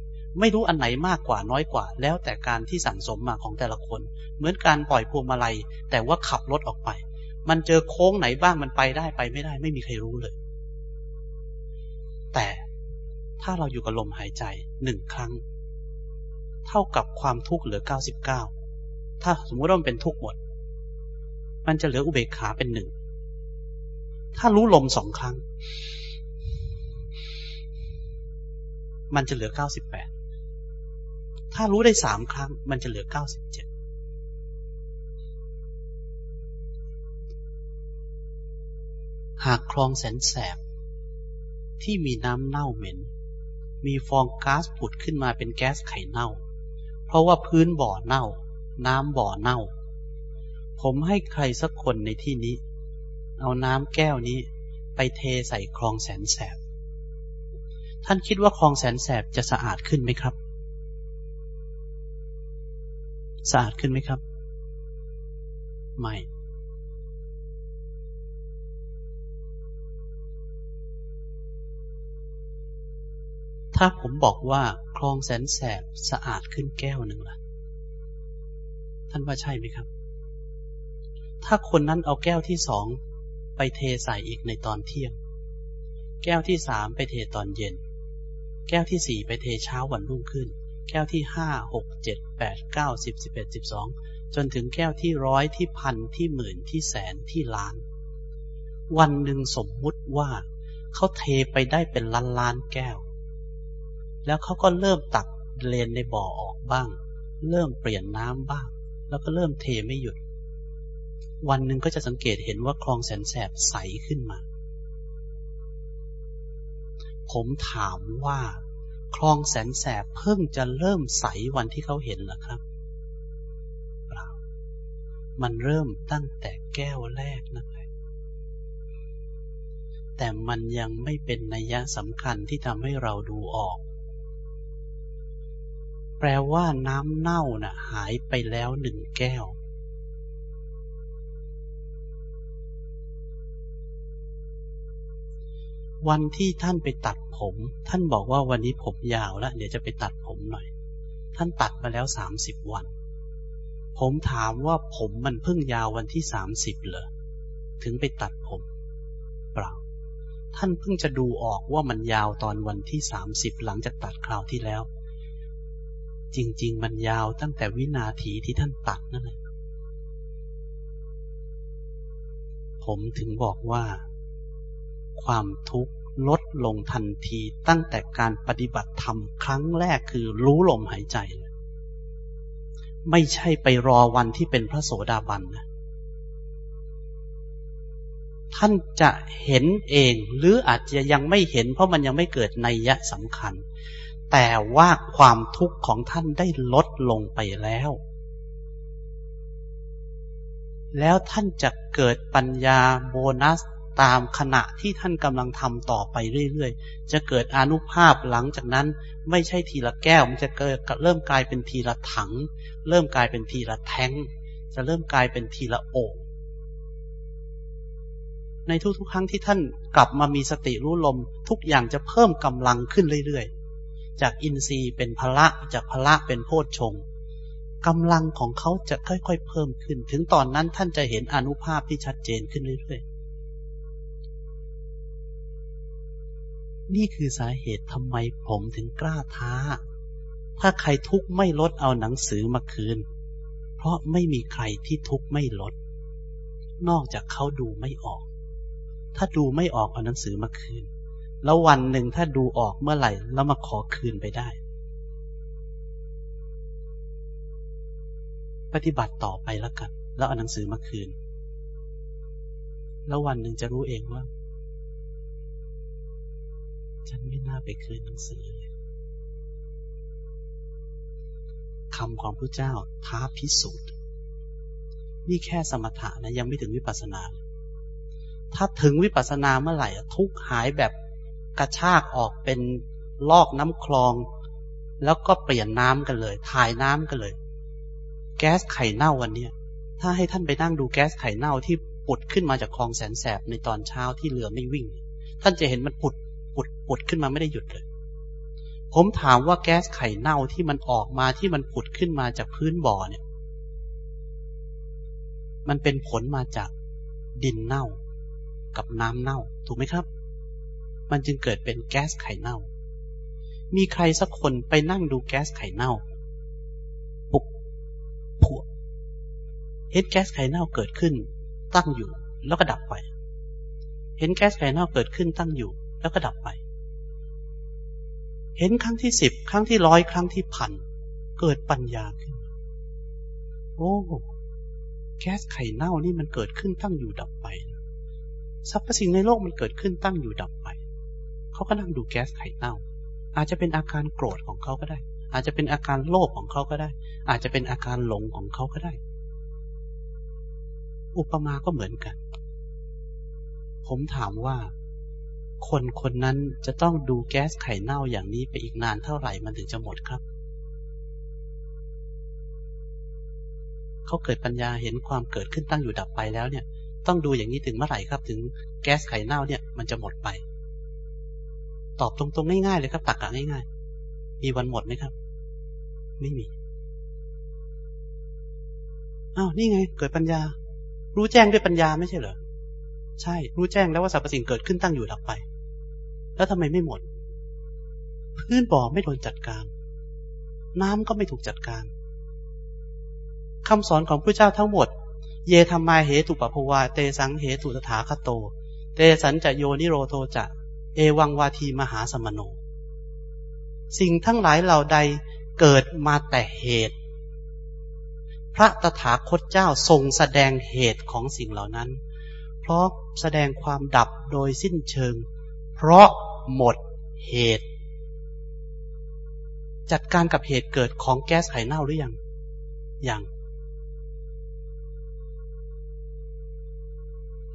ไม่รู้อันไหนมากกว่าน้อยกว่า แล้วแต่การที่สั่งสมมาของแต่ละคน เหมือนการปล่อยพวงมาลัย แต่ว่าขับรถออกไป มันเจอโค้งไหนบ้างมันไปได้ไปไม่ได้ ไม่มีใครรู้เลย แต่ถ้าเราอยู่กับลมหายใจหนึ่งครั้ง เท่ากับความทุกข์เหลือเก้าสิบเก้าถ้าสมมติว่ามันเป็นทุกข์หมด มันจะเหลืออุเบกขาเป็นหนึ่ง ถ้ารู้ลมสองครั้ง มันจะเหลือเก้าสิบแปดถ้ารู้ได้สามครั้ง มันจะเหลือเก้าสิบเจ็ดหากคลองแสนแสบ ที่มีน้ำเน่าเหม็น มีฟองก๊าซผุดขึ้นมาเป็นแก๊สไข่เน่า เพราะว่าพื้นบ่อเน่า น้ำบ่อเน่า ผมให้ใครสักคนในที่นี้ เอาน้ำแก้วนี้ ไปเทใส่คลองแสนแสบ ท่านคิดว่าคลองแสนแสบจะสะอาดขึ้นไหมครับ สะอาดขึ้นไหมครับ ไม่ ถ้าผมบอกว่าคลองแสนแสบสะอาดขึ้นแก้วหนึ่งล่ะ ท่านว่าใช่ไหมครับถ้าคนนั้นเอาแก้วที่สอง ไปเทใส่อีกในตอนเที่ยง แก้วที่สามไปเทตอนเย็น แก้วที่สี่ไปเทเช้าวันรุ่งขึ้น แก้วที่ห้าหกเจ็ดแปดเก้าสิบสิบเอ็ดสิบสองจนถึงแก้วที่ร้อยที่พันที่หมื่นที่แสนที่ล้าน วันหนึ่งสมมุติว่าเขาเทไปได้เป็นล้านล้านแก้ว แล้วเขาก็เริ่มตักเลนในบ่อออกบ้าง เริ่มเปลี่ยนน้ำบ้าง แล้วก็เริ่มเทไม่หยุด วันหนึ่งก็จะสังเกตเห็นว่าคลองแสนแสบใสขึ้นมา ผมถามว่า คลองแสนแสบเพิ่งจะเริ่มใสวันที่เขาเห็นหรอครับเปล่ามันเริ่มตั้งแต่แก้วแรกนั่นแหละแต่มันยังไม่เป็นนัยยะสำคัญที่ทำให้เราดูออก แปลว่าน้ำเน่าน่ะ หายไปแล้วหนึ่งแก้ว วันที่ท่านไปตัดผม ท่านบอกว่าวันนี้ผมยาวแล้ว เดี๋ยวจะไปตัดผมหน่อย ท่านตัดมาแล้วสามสิบวัน ผมถามว่าผมมันเพิ่งยาววันที่สามสิบเหรอ ถึงไปตัดผม เปล่า ท่านเพิ่งจะดูออกว่ามันยาวตอนวันที่สามสิบหลังจากตัดคราวที่แล้ว จริง ๆ มันยาวตั้งแต่วินาทีที่ท่านตัดนั่นแหละผมถึงบอกว่า ความทุกข์ลดลงทันทีตั้งแต่การปฏิบัติธรรมครั้งแรกคือรู้ลมหายใจ ไม่ใช่ไปรอวันที่เป็นพระโสดาบันนะท่านจะเห็นเองหรืออาจจะยังไม่เห็น เพราะมันยังไม่เกิดนัยยะสำคัญ แต่ว่าความทุกข์ของท่านได้ลดลงไปแล้ว แล้วท่านจะเกิดปัญญาโบนัส ตามขณะที่ท่านกำลังทำต่อไปเรื่อยๆ จะเกิดอนุภาพหลังจากนั้นไม่ใช่ทีละแก้ว มันจะเกิดเริ่มกลายเป็นทีละถัง เริ่มกลายเป็นทีละแท้ง จะเริ่มกลายเป็นทีละโอ่งในทุกๆ ครั้งที่ท่านกลับมามีสติรู้ลม ทุกอย่างจะเพิ่มกำลังขึ้นเรื่อยๆ จากอินทรีย์เป็นพละจากพละเป็นโพชฌงกำลังของเขาจะค่อยๆ เพิ่มขึ้น ถึงตอนนั้นท่านจะเห็นอนุภาพที่ชัดเจนขึ้นเรื่อยๆ นี่คือสาเหตุทำไมผมถึงกล้าท้า ถ้าใครทุกข์ไม่ลดเอาหนังสือมาคืน เพราะไม่มีใครที่ทุกข์ไม่ลด นอกจากเขาดูไม่ออก ถ้าดูไม่ออกเอาหนังสือมาคืน แล้ววันหนึ่งถ้าดูออกเมื่อไหร่แล้วมาขอคืนไปได้ ปฏิบัติต่อไปแล้วกัน แล้วเอาหนังสือมาคืน แล้ววันหนึ่งจะรู้เองว่า ฉันไม่น่าไปคืนหนังสือเลยคำของพระเจ้าท้าพิสูจน์ นี่แค่สมถะนะยังไม่ถึงวิปัสสนา ถ้าถึงวิปัสสนาเมื่อไหร่ทุกหายแบบกระชากออกเป็นลอกน้ำคลอง แล้วก็เปลี่ยนน้ำกันเลย ถ่ายน้ำกันเลย แก๊สไข่เน่าวันเนี้ยถ้าให้ท่านไปนั่งดูแก๊สไข่เน่าที่ปุดขึ้นมาจากคลองแสนแสบในตอนเช้าที่เรือไม่วิ่ง ท่านจะเห็นมันปุด ปุดขึ้นมาไม่ได้หยุดเลย ผมถามว่าแก๊สไข่เน่าที่มันออกมาที่มันปุดขึ้นมาจากพื้นบ่อเนี่ย มันเป็นผลมาจากดินเน่ากับน้ำเน่า ถูกไหมครับ มันจึงเกิดเป็นแก๊สไข่เน่า มีใครสักคนไปนั่งดูแก๊สไข่เน่า ปุกพวเห็นแก๊สไข่เน่าเกิดขึ้น ตั้งอยู่แล้วก็ดับไป เห็นแก๊สไข่เน่าเกิดขึ้นตั้งอยู่แล้วก็ดับไป เห็นครั้งที่สิบครั้งที่ร้อยครั้งที่พันเกิดปัญญาขึ้น โอ้แก๊สไข่เน่านี่มันเกิดขึ้นตั้งอยู่ดับไปสรรพสิ่งในโลกมันเกิดขึ้นตั้งอยู่ดับไป เขาก็นั่งดูแก๊สไข่เน่า อาจจะเป็นอาการโกรธของเขาก็ได้ อาจจะเป็นอาการโลภของเขาก็ได้ อาจจะเป็นอาการหลงของเขาก็ได้ อุปมาก็เหมือนกัน ผมถามว่า คนคนนั้นจะต้องดูแก๊สไข่เน่าอย่างนี้ไปอีกนานเท่าไหร่มันถึงจะหมดครับ เขาเกิดปัญญาเห็นความเกิดขึ้นตั้งอยู่ดับไปแล้วเนี่ย ต้องดูอย่างนี้ถึงเมื่อไหร่ครับ ถึงแก๊สไข่เน่าเนี่ยมันจะหมดไป ตอบตรงๆง่ายๆเลยครับตักกะง่ายๆ มีวันหมดไหมครับ ไม่มีอ้าวนี่ไง เกิดปัญญา รู้แจ้งด้วยปัญญาไม่ใช่เหรอใช่ รู้แจ้งแล้วว่าสรรพสิ่งเกิดขึ้นตั้งอยู่ดับไป แล้วทำไมไม่หมด พื้นบ่อไม่โดนจัดการ น้ำก็ไม่ถูกจัดการคำสอนของพระเจ้าทั้งหมด เยธรรมาเหตุปปภวา เตสังเหตุตถาคโต เตสันจะโยนิโรโทจะ เอวังวาทีมหาสมโน สิ่งทั้งหลายเหล่าใดเกิดมาแต่เหตุ พระตถาคตเจ้าทรงแสดงเหตุของสิ่งเหล่านั้น เพราะแสดงความดับโดยสิ้นเชิง เพราะหมดเหตุ จัดการกับเหตุเกิดของแก๊สไข่เน่าหรือยัง ยัง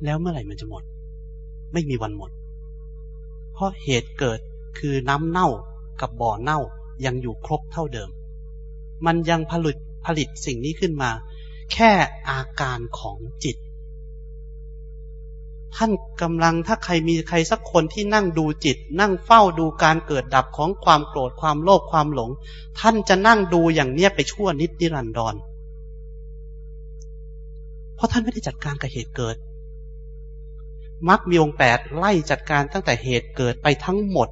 แล้วเมื่อไหร่มันจะหมด ไม่มีวันหมด เพราะเหตุเกิดคือน้ำเน่ากับบ่อเน่ายังอยู่ครบเท่าเดิม มันยังผลิตผลิตสิ่งนี้ขึ้นมา แค่อาการของจิต ท่านกำลังถ้าใครมีใครสักคนที่นั่งดูจิต นั่งเฝ้าดูการเกิดดับของความโกรธความโลภความหลง ท่านจะนั่งดูอย่างเนี้ยไปชั่วนิดนิรันดร เพราะท่านไม่ได้จัดการกับเหตุเกิดมักมีองค์แปดไล่จัดการตั้งแต่เหตุเกิดไปทั้งหมด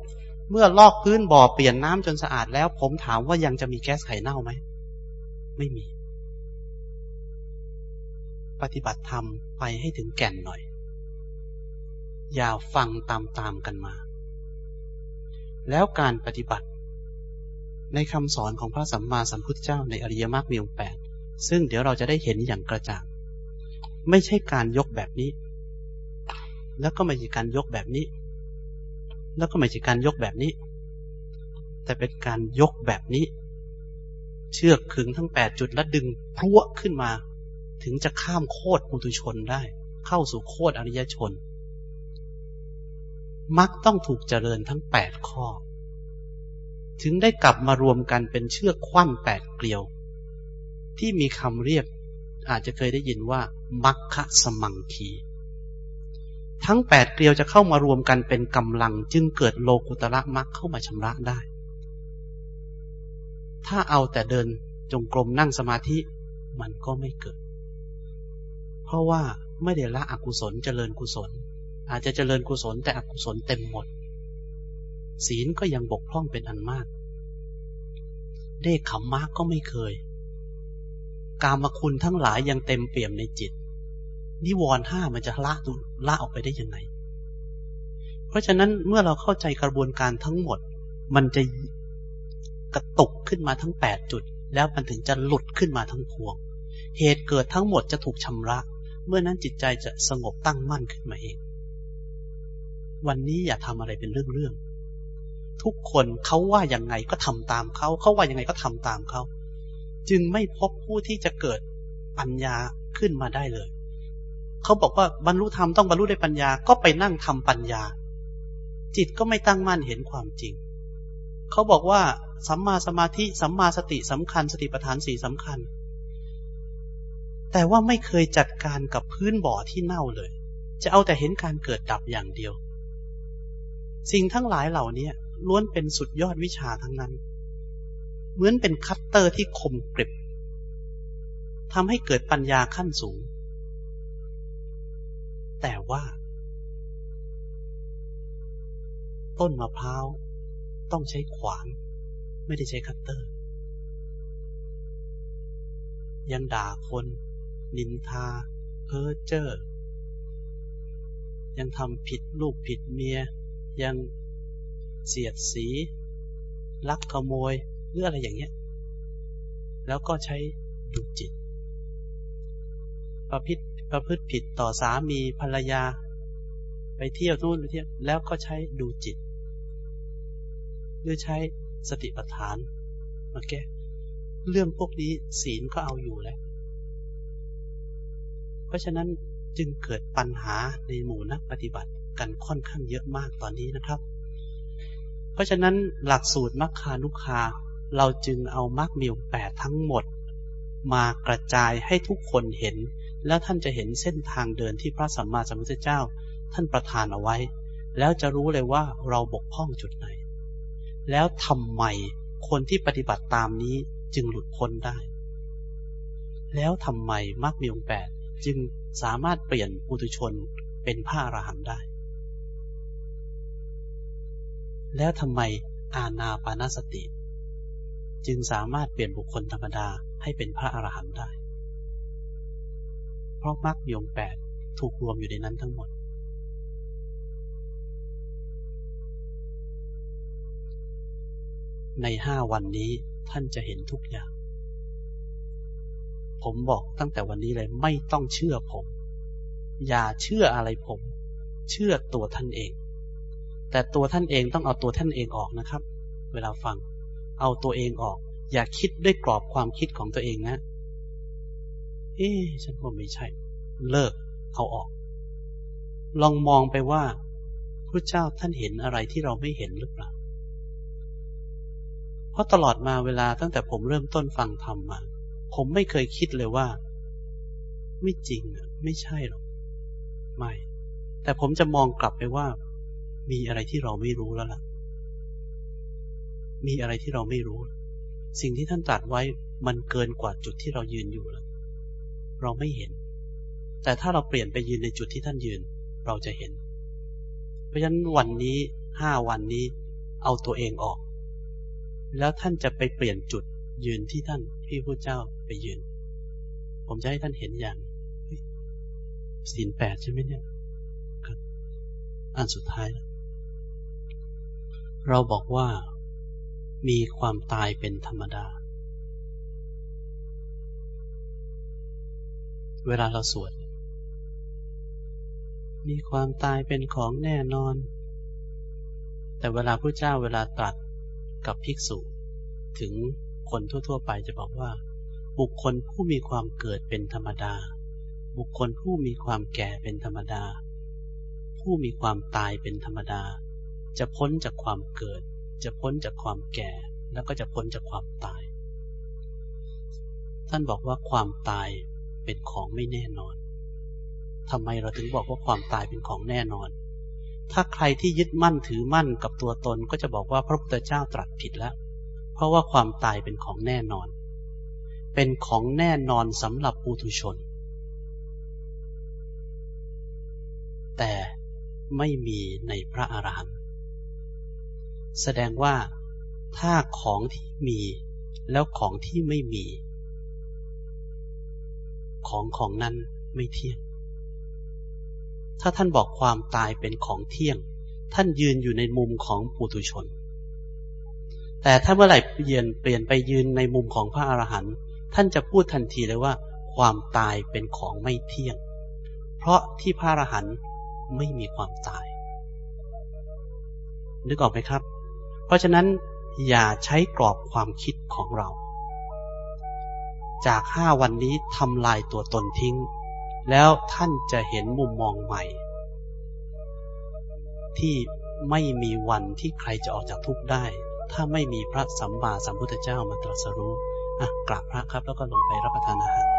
เมื่อลอกพื้นบ่อเปลี่ยนน้ำจนสะอาดแล้ว ผมถามว่ายังจะมีแก๊สไข่เน่าไหมไม่มี ปฏิบัติธรรมไปให้ถึงแก่นหน่อย อย่าฟังตามๆกันมา แล้วการปฏิบัติ ในคำสอนของพระสัมมาสัมพุทธเจ้าในอริยมรรคมีองค์แปดซึ่งเดี๋ยวเราจะได้เห็นอย่างกระจ่างไม่ใช่การยกแบบนี้ แล้วก็ไม่ใช่การยกแบบนี้ แล้วก็ไม่ใช่การยกแบบนี้ แต่เป็นการยกแบบนี้ เชือกขึงทั้งแปดจุดแล้วดึงพัวขึ้นมา ถึงจะข้ามโคตรปุถุชนได้ เข้าสู่โคตรอริยชน มักต้องถูกเจริญทั้งแปดข้อ ถึงได้กลับมารวมกันเป็นเชือกควันแปดเกลียว ที่มีคำเรียกอาจจะเคยได้ยินว่า มัคคะสมังคี ทั้งแปดเกลียวจะเข้ามารวมกันเป็นกำลังจึงเกิดโลกุตระมรรคเข้ามาชำระได้ ถ้าเอาแต่เดินจงกรมนั่งสมาธิมันก็ไม่เกิด เพราะว่าไม่ได้ละอกุศลเจริญกุศล อาจจะเจริญกุศลแต่อกุศลเต็มหมด ศีลก็ยังบกพร่องเป็นอันมาก เดขขมมากก็ไม่เคย กามคุณทั้งหลายยังเต็มเปี่ยมในจิต นิวรณ์ห้ามันจะละละออกไปได้ยังไง เพราะฉะนั้นเมื่อเราเข้าใจกระบวนการทั้งหมด มันจะกระตุกขึ้นมาทั้งแปดจุด แล้วมันถึงจะหลุดขึ้นมาทั้งพวง เหตุเกิดทั้งหมดจะถูกชำระ เมื่อนั้นจิตใจจะสงบตั้งมั่นขึ้นมาเอง วันนี้อย่าทำอะไรเป็นเรื่องๆทุกคนเขาว่ายังไงก็ทำตามเขาเขาว่ายังไงก็ทำตามเขาจึงไม่พบผู้ที่จะเกิดปัญญาขึ้นมาได้เลยเขาบอกว่าบรรลุธรรมต้องบรรลุด้วยปัญญาก็ไปนั่งทำปัญญา จิตก็ไม่ตั้งมั่นเห็นความจริงเขาบอกว่าสัมมาสมาธิสัมมาสติสำคัญ สติปัฏฐานสี่สำคัญ แต่ว่าไม่เคยจัดการกับพื้นบ่อที่เน่าเลย จะเอาแต่เห็นการเกิดดับอย่างเดียว สิ่งทั้งหลายเหล่านี้ล้วนเป็นสุดยอดวิชาทั้งนั้น เหมือนเป็นคัตเตอร์ที่คมกริบทำให้เกิดปัญญาขั้นสูง แต่ว่า ต้นมะพร้าวต้องใช้ขวาน ไม่ได้ใช้คัตเตอร์ ยังด่าคน นินทา เพ้อเจ้อยังทำผิดลูกผิดเมีย ยังเสียดสี ลักขโมยหรืออะไรอย่างเงี้ย แล้วก็ใช้ดูจิต ประพฤติประพฤติผิดต่อสามีภรรยา ไปเที่ยวนู่นไปเที่ยวแล้วก็ใช้ดูจิต หรือใช้สติปัฏฐานมาแก้เรื่องพวกนี้ศีลก็เอาอยู่แล้ว เพราะฉะนั้นจึงเกิดปัญหาในหมู่นักปฏิบัติ กันค่อนข้างเยอะมากตอนนี้นะครับ เพราะฉะนั้นหลักสูตรมัคคานุคาเราจึงเอามรคมีองแปดทั้งหมด มากระจายให้ทุกคนเห็น แล้วท่านจะเห็นเส้นทางเดินที่พระสัมมาสัมพุทธเจ้า ท่านประทานเอาไว้ แล้วจะรู้เลยว่าเราบกพร่องจุดไหน แล้วทำไมคนที่ปฏิบัติตามนี้จึงหลุดพ้นได้ แล้วทำไมมรรคมีองแปดจึงสามารถเปลี่ยนปุถุชนเป็นพระอรหันต์ได้ แล้วทำไมอาณาปานสติ จึงสามารถเปลี่ยนบุคคลธรรมดาให้เป็นพระอรหันต์ได้ เพราะมรรคยงแปดถูกรวมอยู่ในนั้นทั้งหมด ในห้าวันนี้ท่านจะเห็นทุกอย่าง ผมบอกตั้งแต่วันนี้เลยไม่ต้องเชื่อผม อย่าเชื่ออะไรผม เชื่อตัวท่านเอง แต่ตัวท่านเองต้องเอาตัวท่านเองออกนะครับ เวลาฟัง เอาตัวเองออก อย่าคิดด้วยกรอบความคิดของตัวเองนะ เอ๊ฉันว่าไม่ใช่ เลิก เอาออก ลองมองไปว่าพระเจ้าท่านเห็นอะไรที่เราไม่เห็นหรือเปล่า เพราะตลอดมาเวลาตั้งแต่ผมเริ่มต้นฟังธรรมมา ผมไม่เคยคิดเลยว่า ไม่จริงอะ ไม่ใช่หรอก ไม่ แต่ผมจะมองกลับไปว่า มีอะไรที่เราไม่รู้แล้วล่ะ มีอะไรที่เราไม่รู้ สิ่งที่ท่านตรัสไว้มันเกินกว่าจุดที่เรายืนอยู่แล้ว เราไม่เห็น แต่ถ้าเราเปลี่ยนไปยืนในจุดที่ท่านยืน เราจะเห็น เพราะฉะนั้นวันนี้ห้าวันนี้เอาตัวเองออก แล้วท่านจะไปเปลี่ยนจุดยืนที่ท่านพี่ผู้เจ้าไปยืน ผมจะให้ท่านเห็นอย่างศีลแปดใช่ไหมเนี่ยครับอันสุดท้ายแล้ว เราบอกว่ามีความตายเป็นธรรมดา เวลาเราสวด มีความตายเป็นของแน่นอน แต่เวลาพระเจ้าเวลาตรัสกับภิกษุ ถึงคนทั่ว ๆ ไปจะบอกว่า บุคคลผู้มีความเกิดเป็นธรรมดา บุคคลผู้มีความแก่เป็นธรรมดา ผู้มีความตายเป็นธรรมดา จะพ้นจากความเกิด จะพ้นจากความแก่ แล้วก็จะพ้นจากความตาย ท่านบอกว่าความตายเป็นของไม่แน่นอน ทำไมเราถึงบอกว่าความตายเป็นของแน่นอน ถ้าใครที่ยึดมั่นถือมั่นกับตัวตนก็จะบอกว่าพระพุทธเจ้าตรัสผิดแล้ว เพราะว่าความตายเป็นของแน่นอน เป็นของแน่นอนสำหรับปุถุชน แต่ไม่มีในพระอรหันต์ แสดงว่าถ้าของที่มีแล้วของที่ไม่มี ของของนั้นไม่เที่ยง ถ้าท่านบอกความตายเป็นของเที่ยง ท่านยืนอยู่ในมุมของปุถุชน แต่ถ้าเมื่อไหร่เปลี่ยนเปลี่ยนไปยืนในมุมของพระอรหันต์ท่านจะพูดทันทีเลยว่า ความตายเป็นของไม่เที่ยง เพราะที่พระอรหันต์ไม่มีความตาย นึกออกไหมครับ เพราะฉะนั้นอย่าใช้กรอบความคิดของเรา จากห้าวันนี้ทำลายตัวตนทิ้ง แล้วท่านจะเห็นมุมมองใหม่ ที่ไม่มีวันที่ใครจะออกจากทุกข์ได้ ถ้าไม่มีพระสัมมาสัมพุทธเจ้ามาตรัสรู้อะกราบพระครับแล้วก็ลงไปรับประทานอาหาร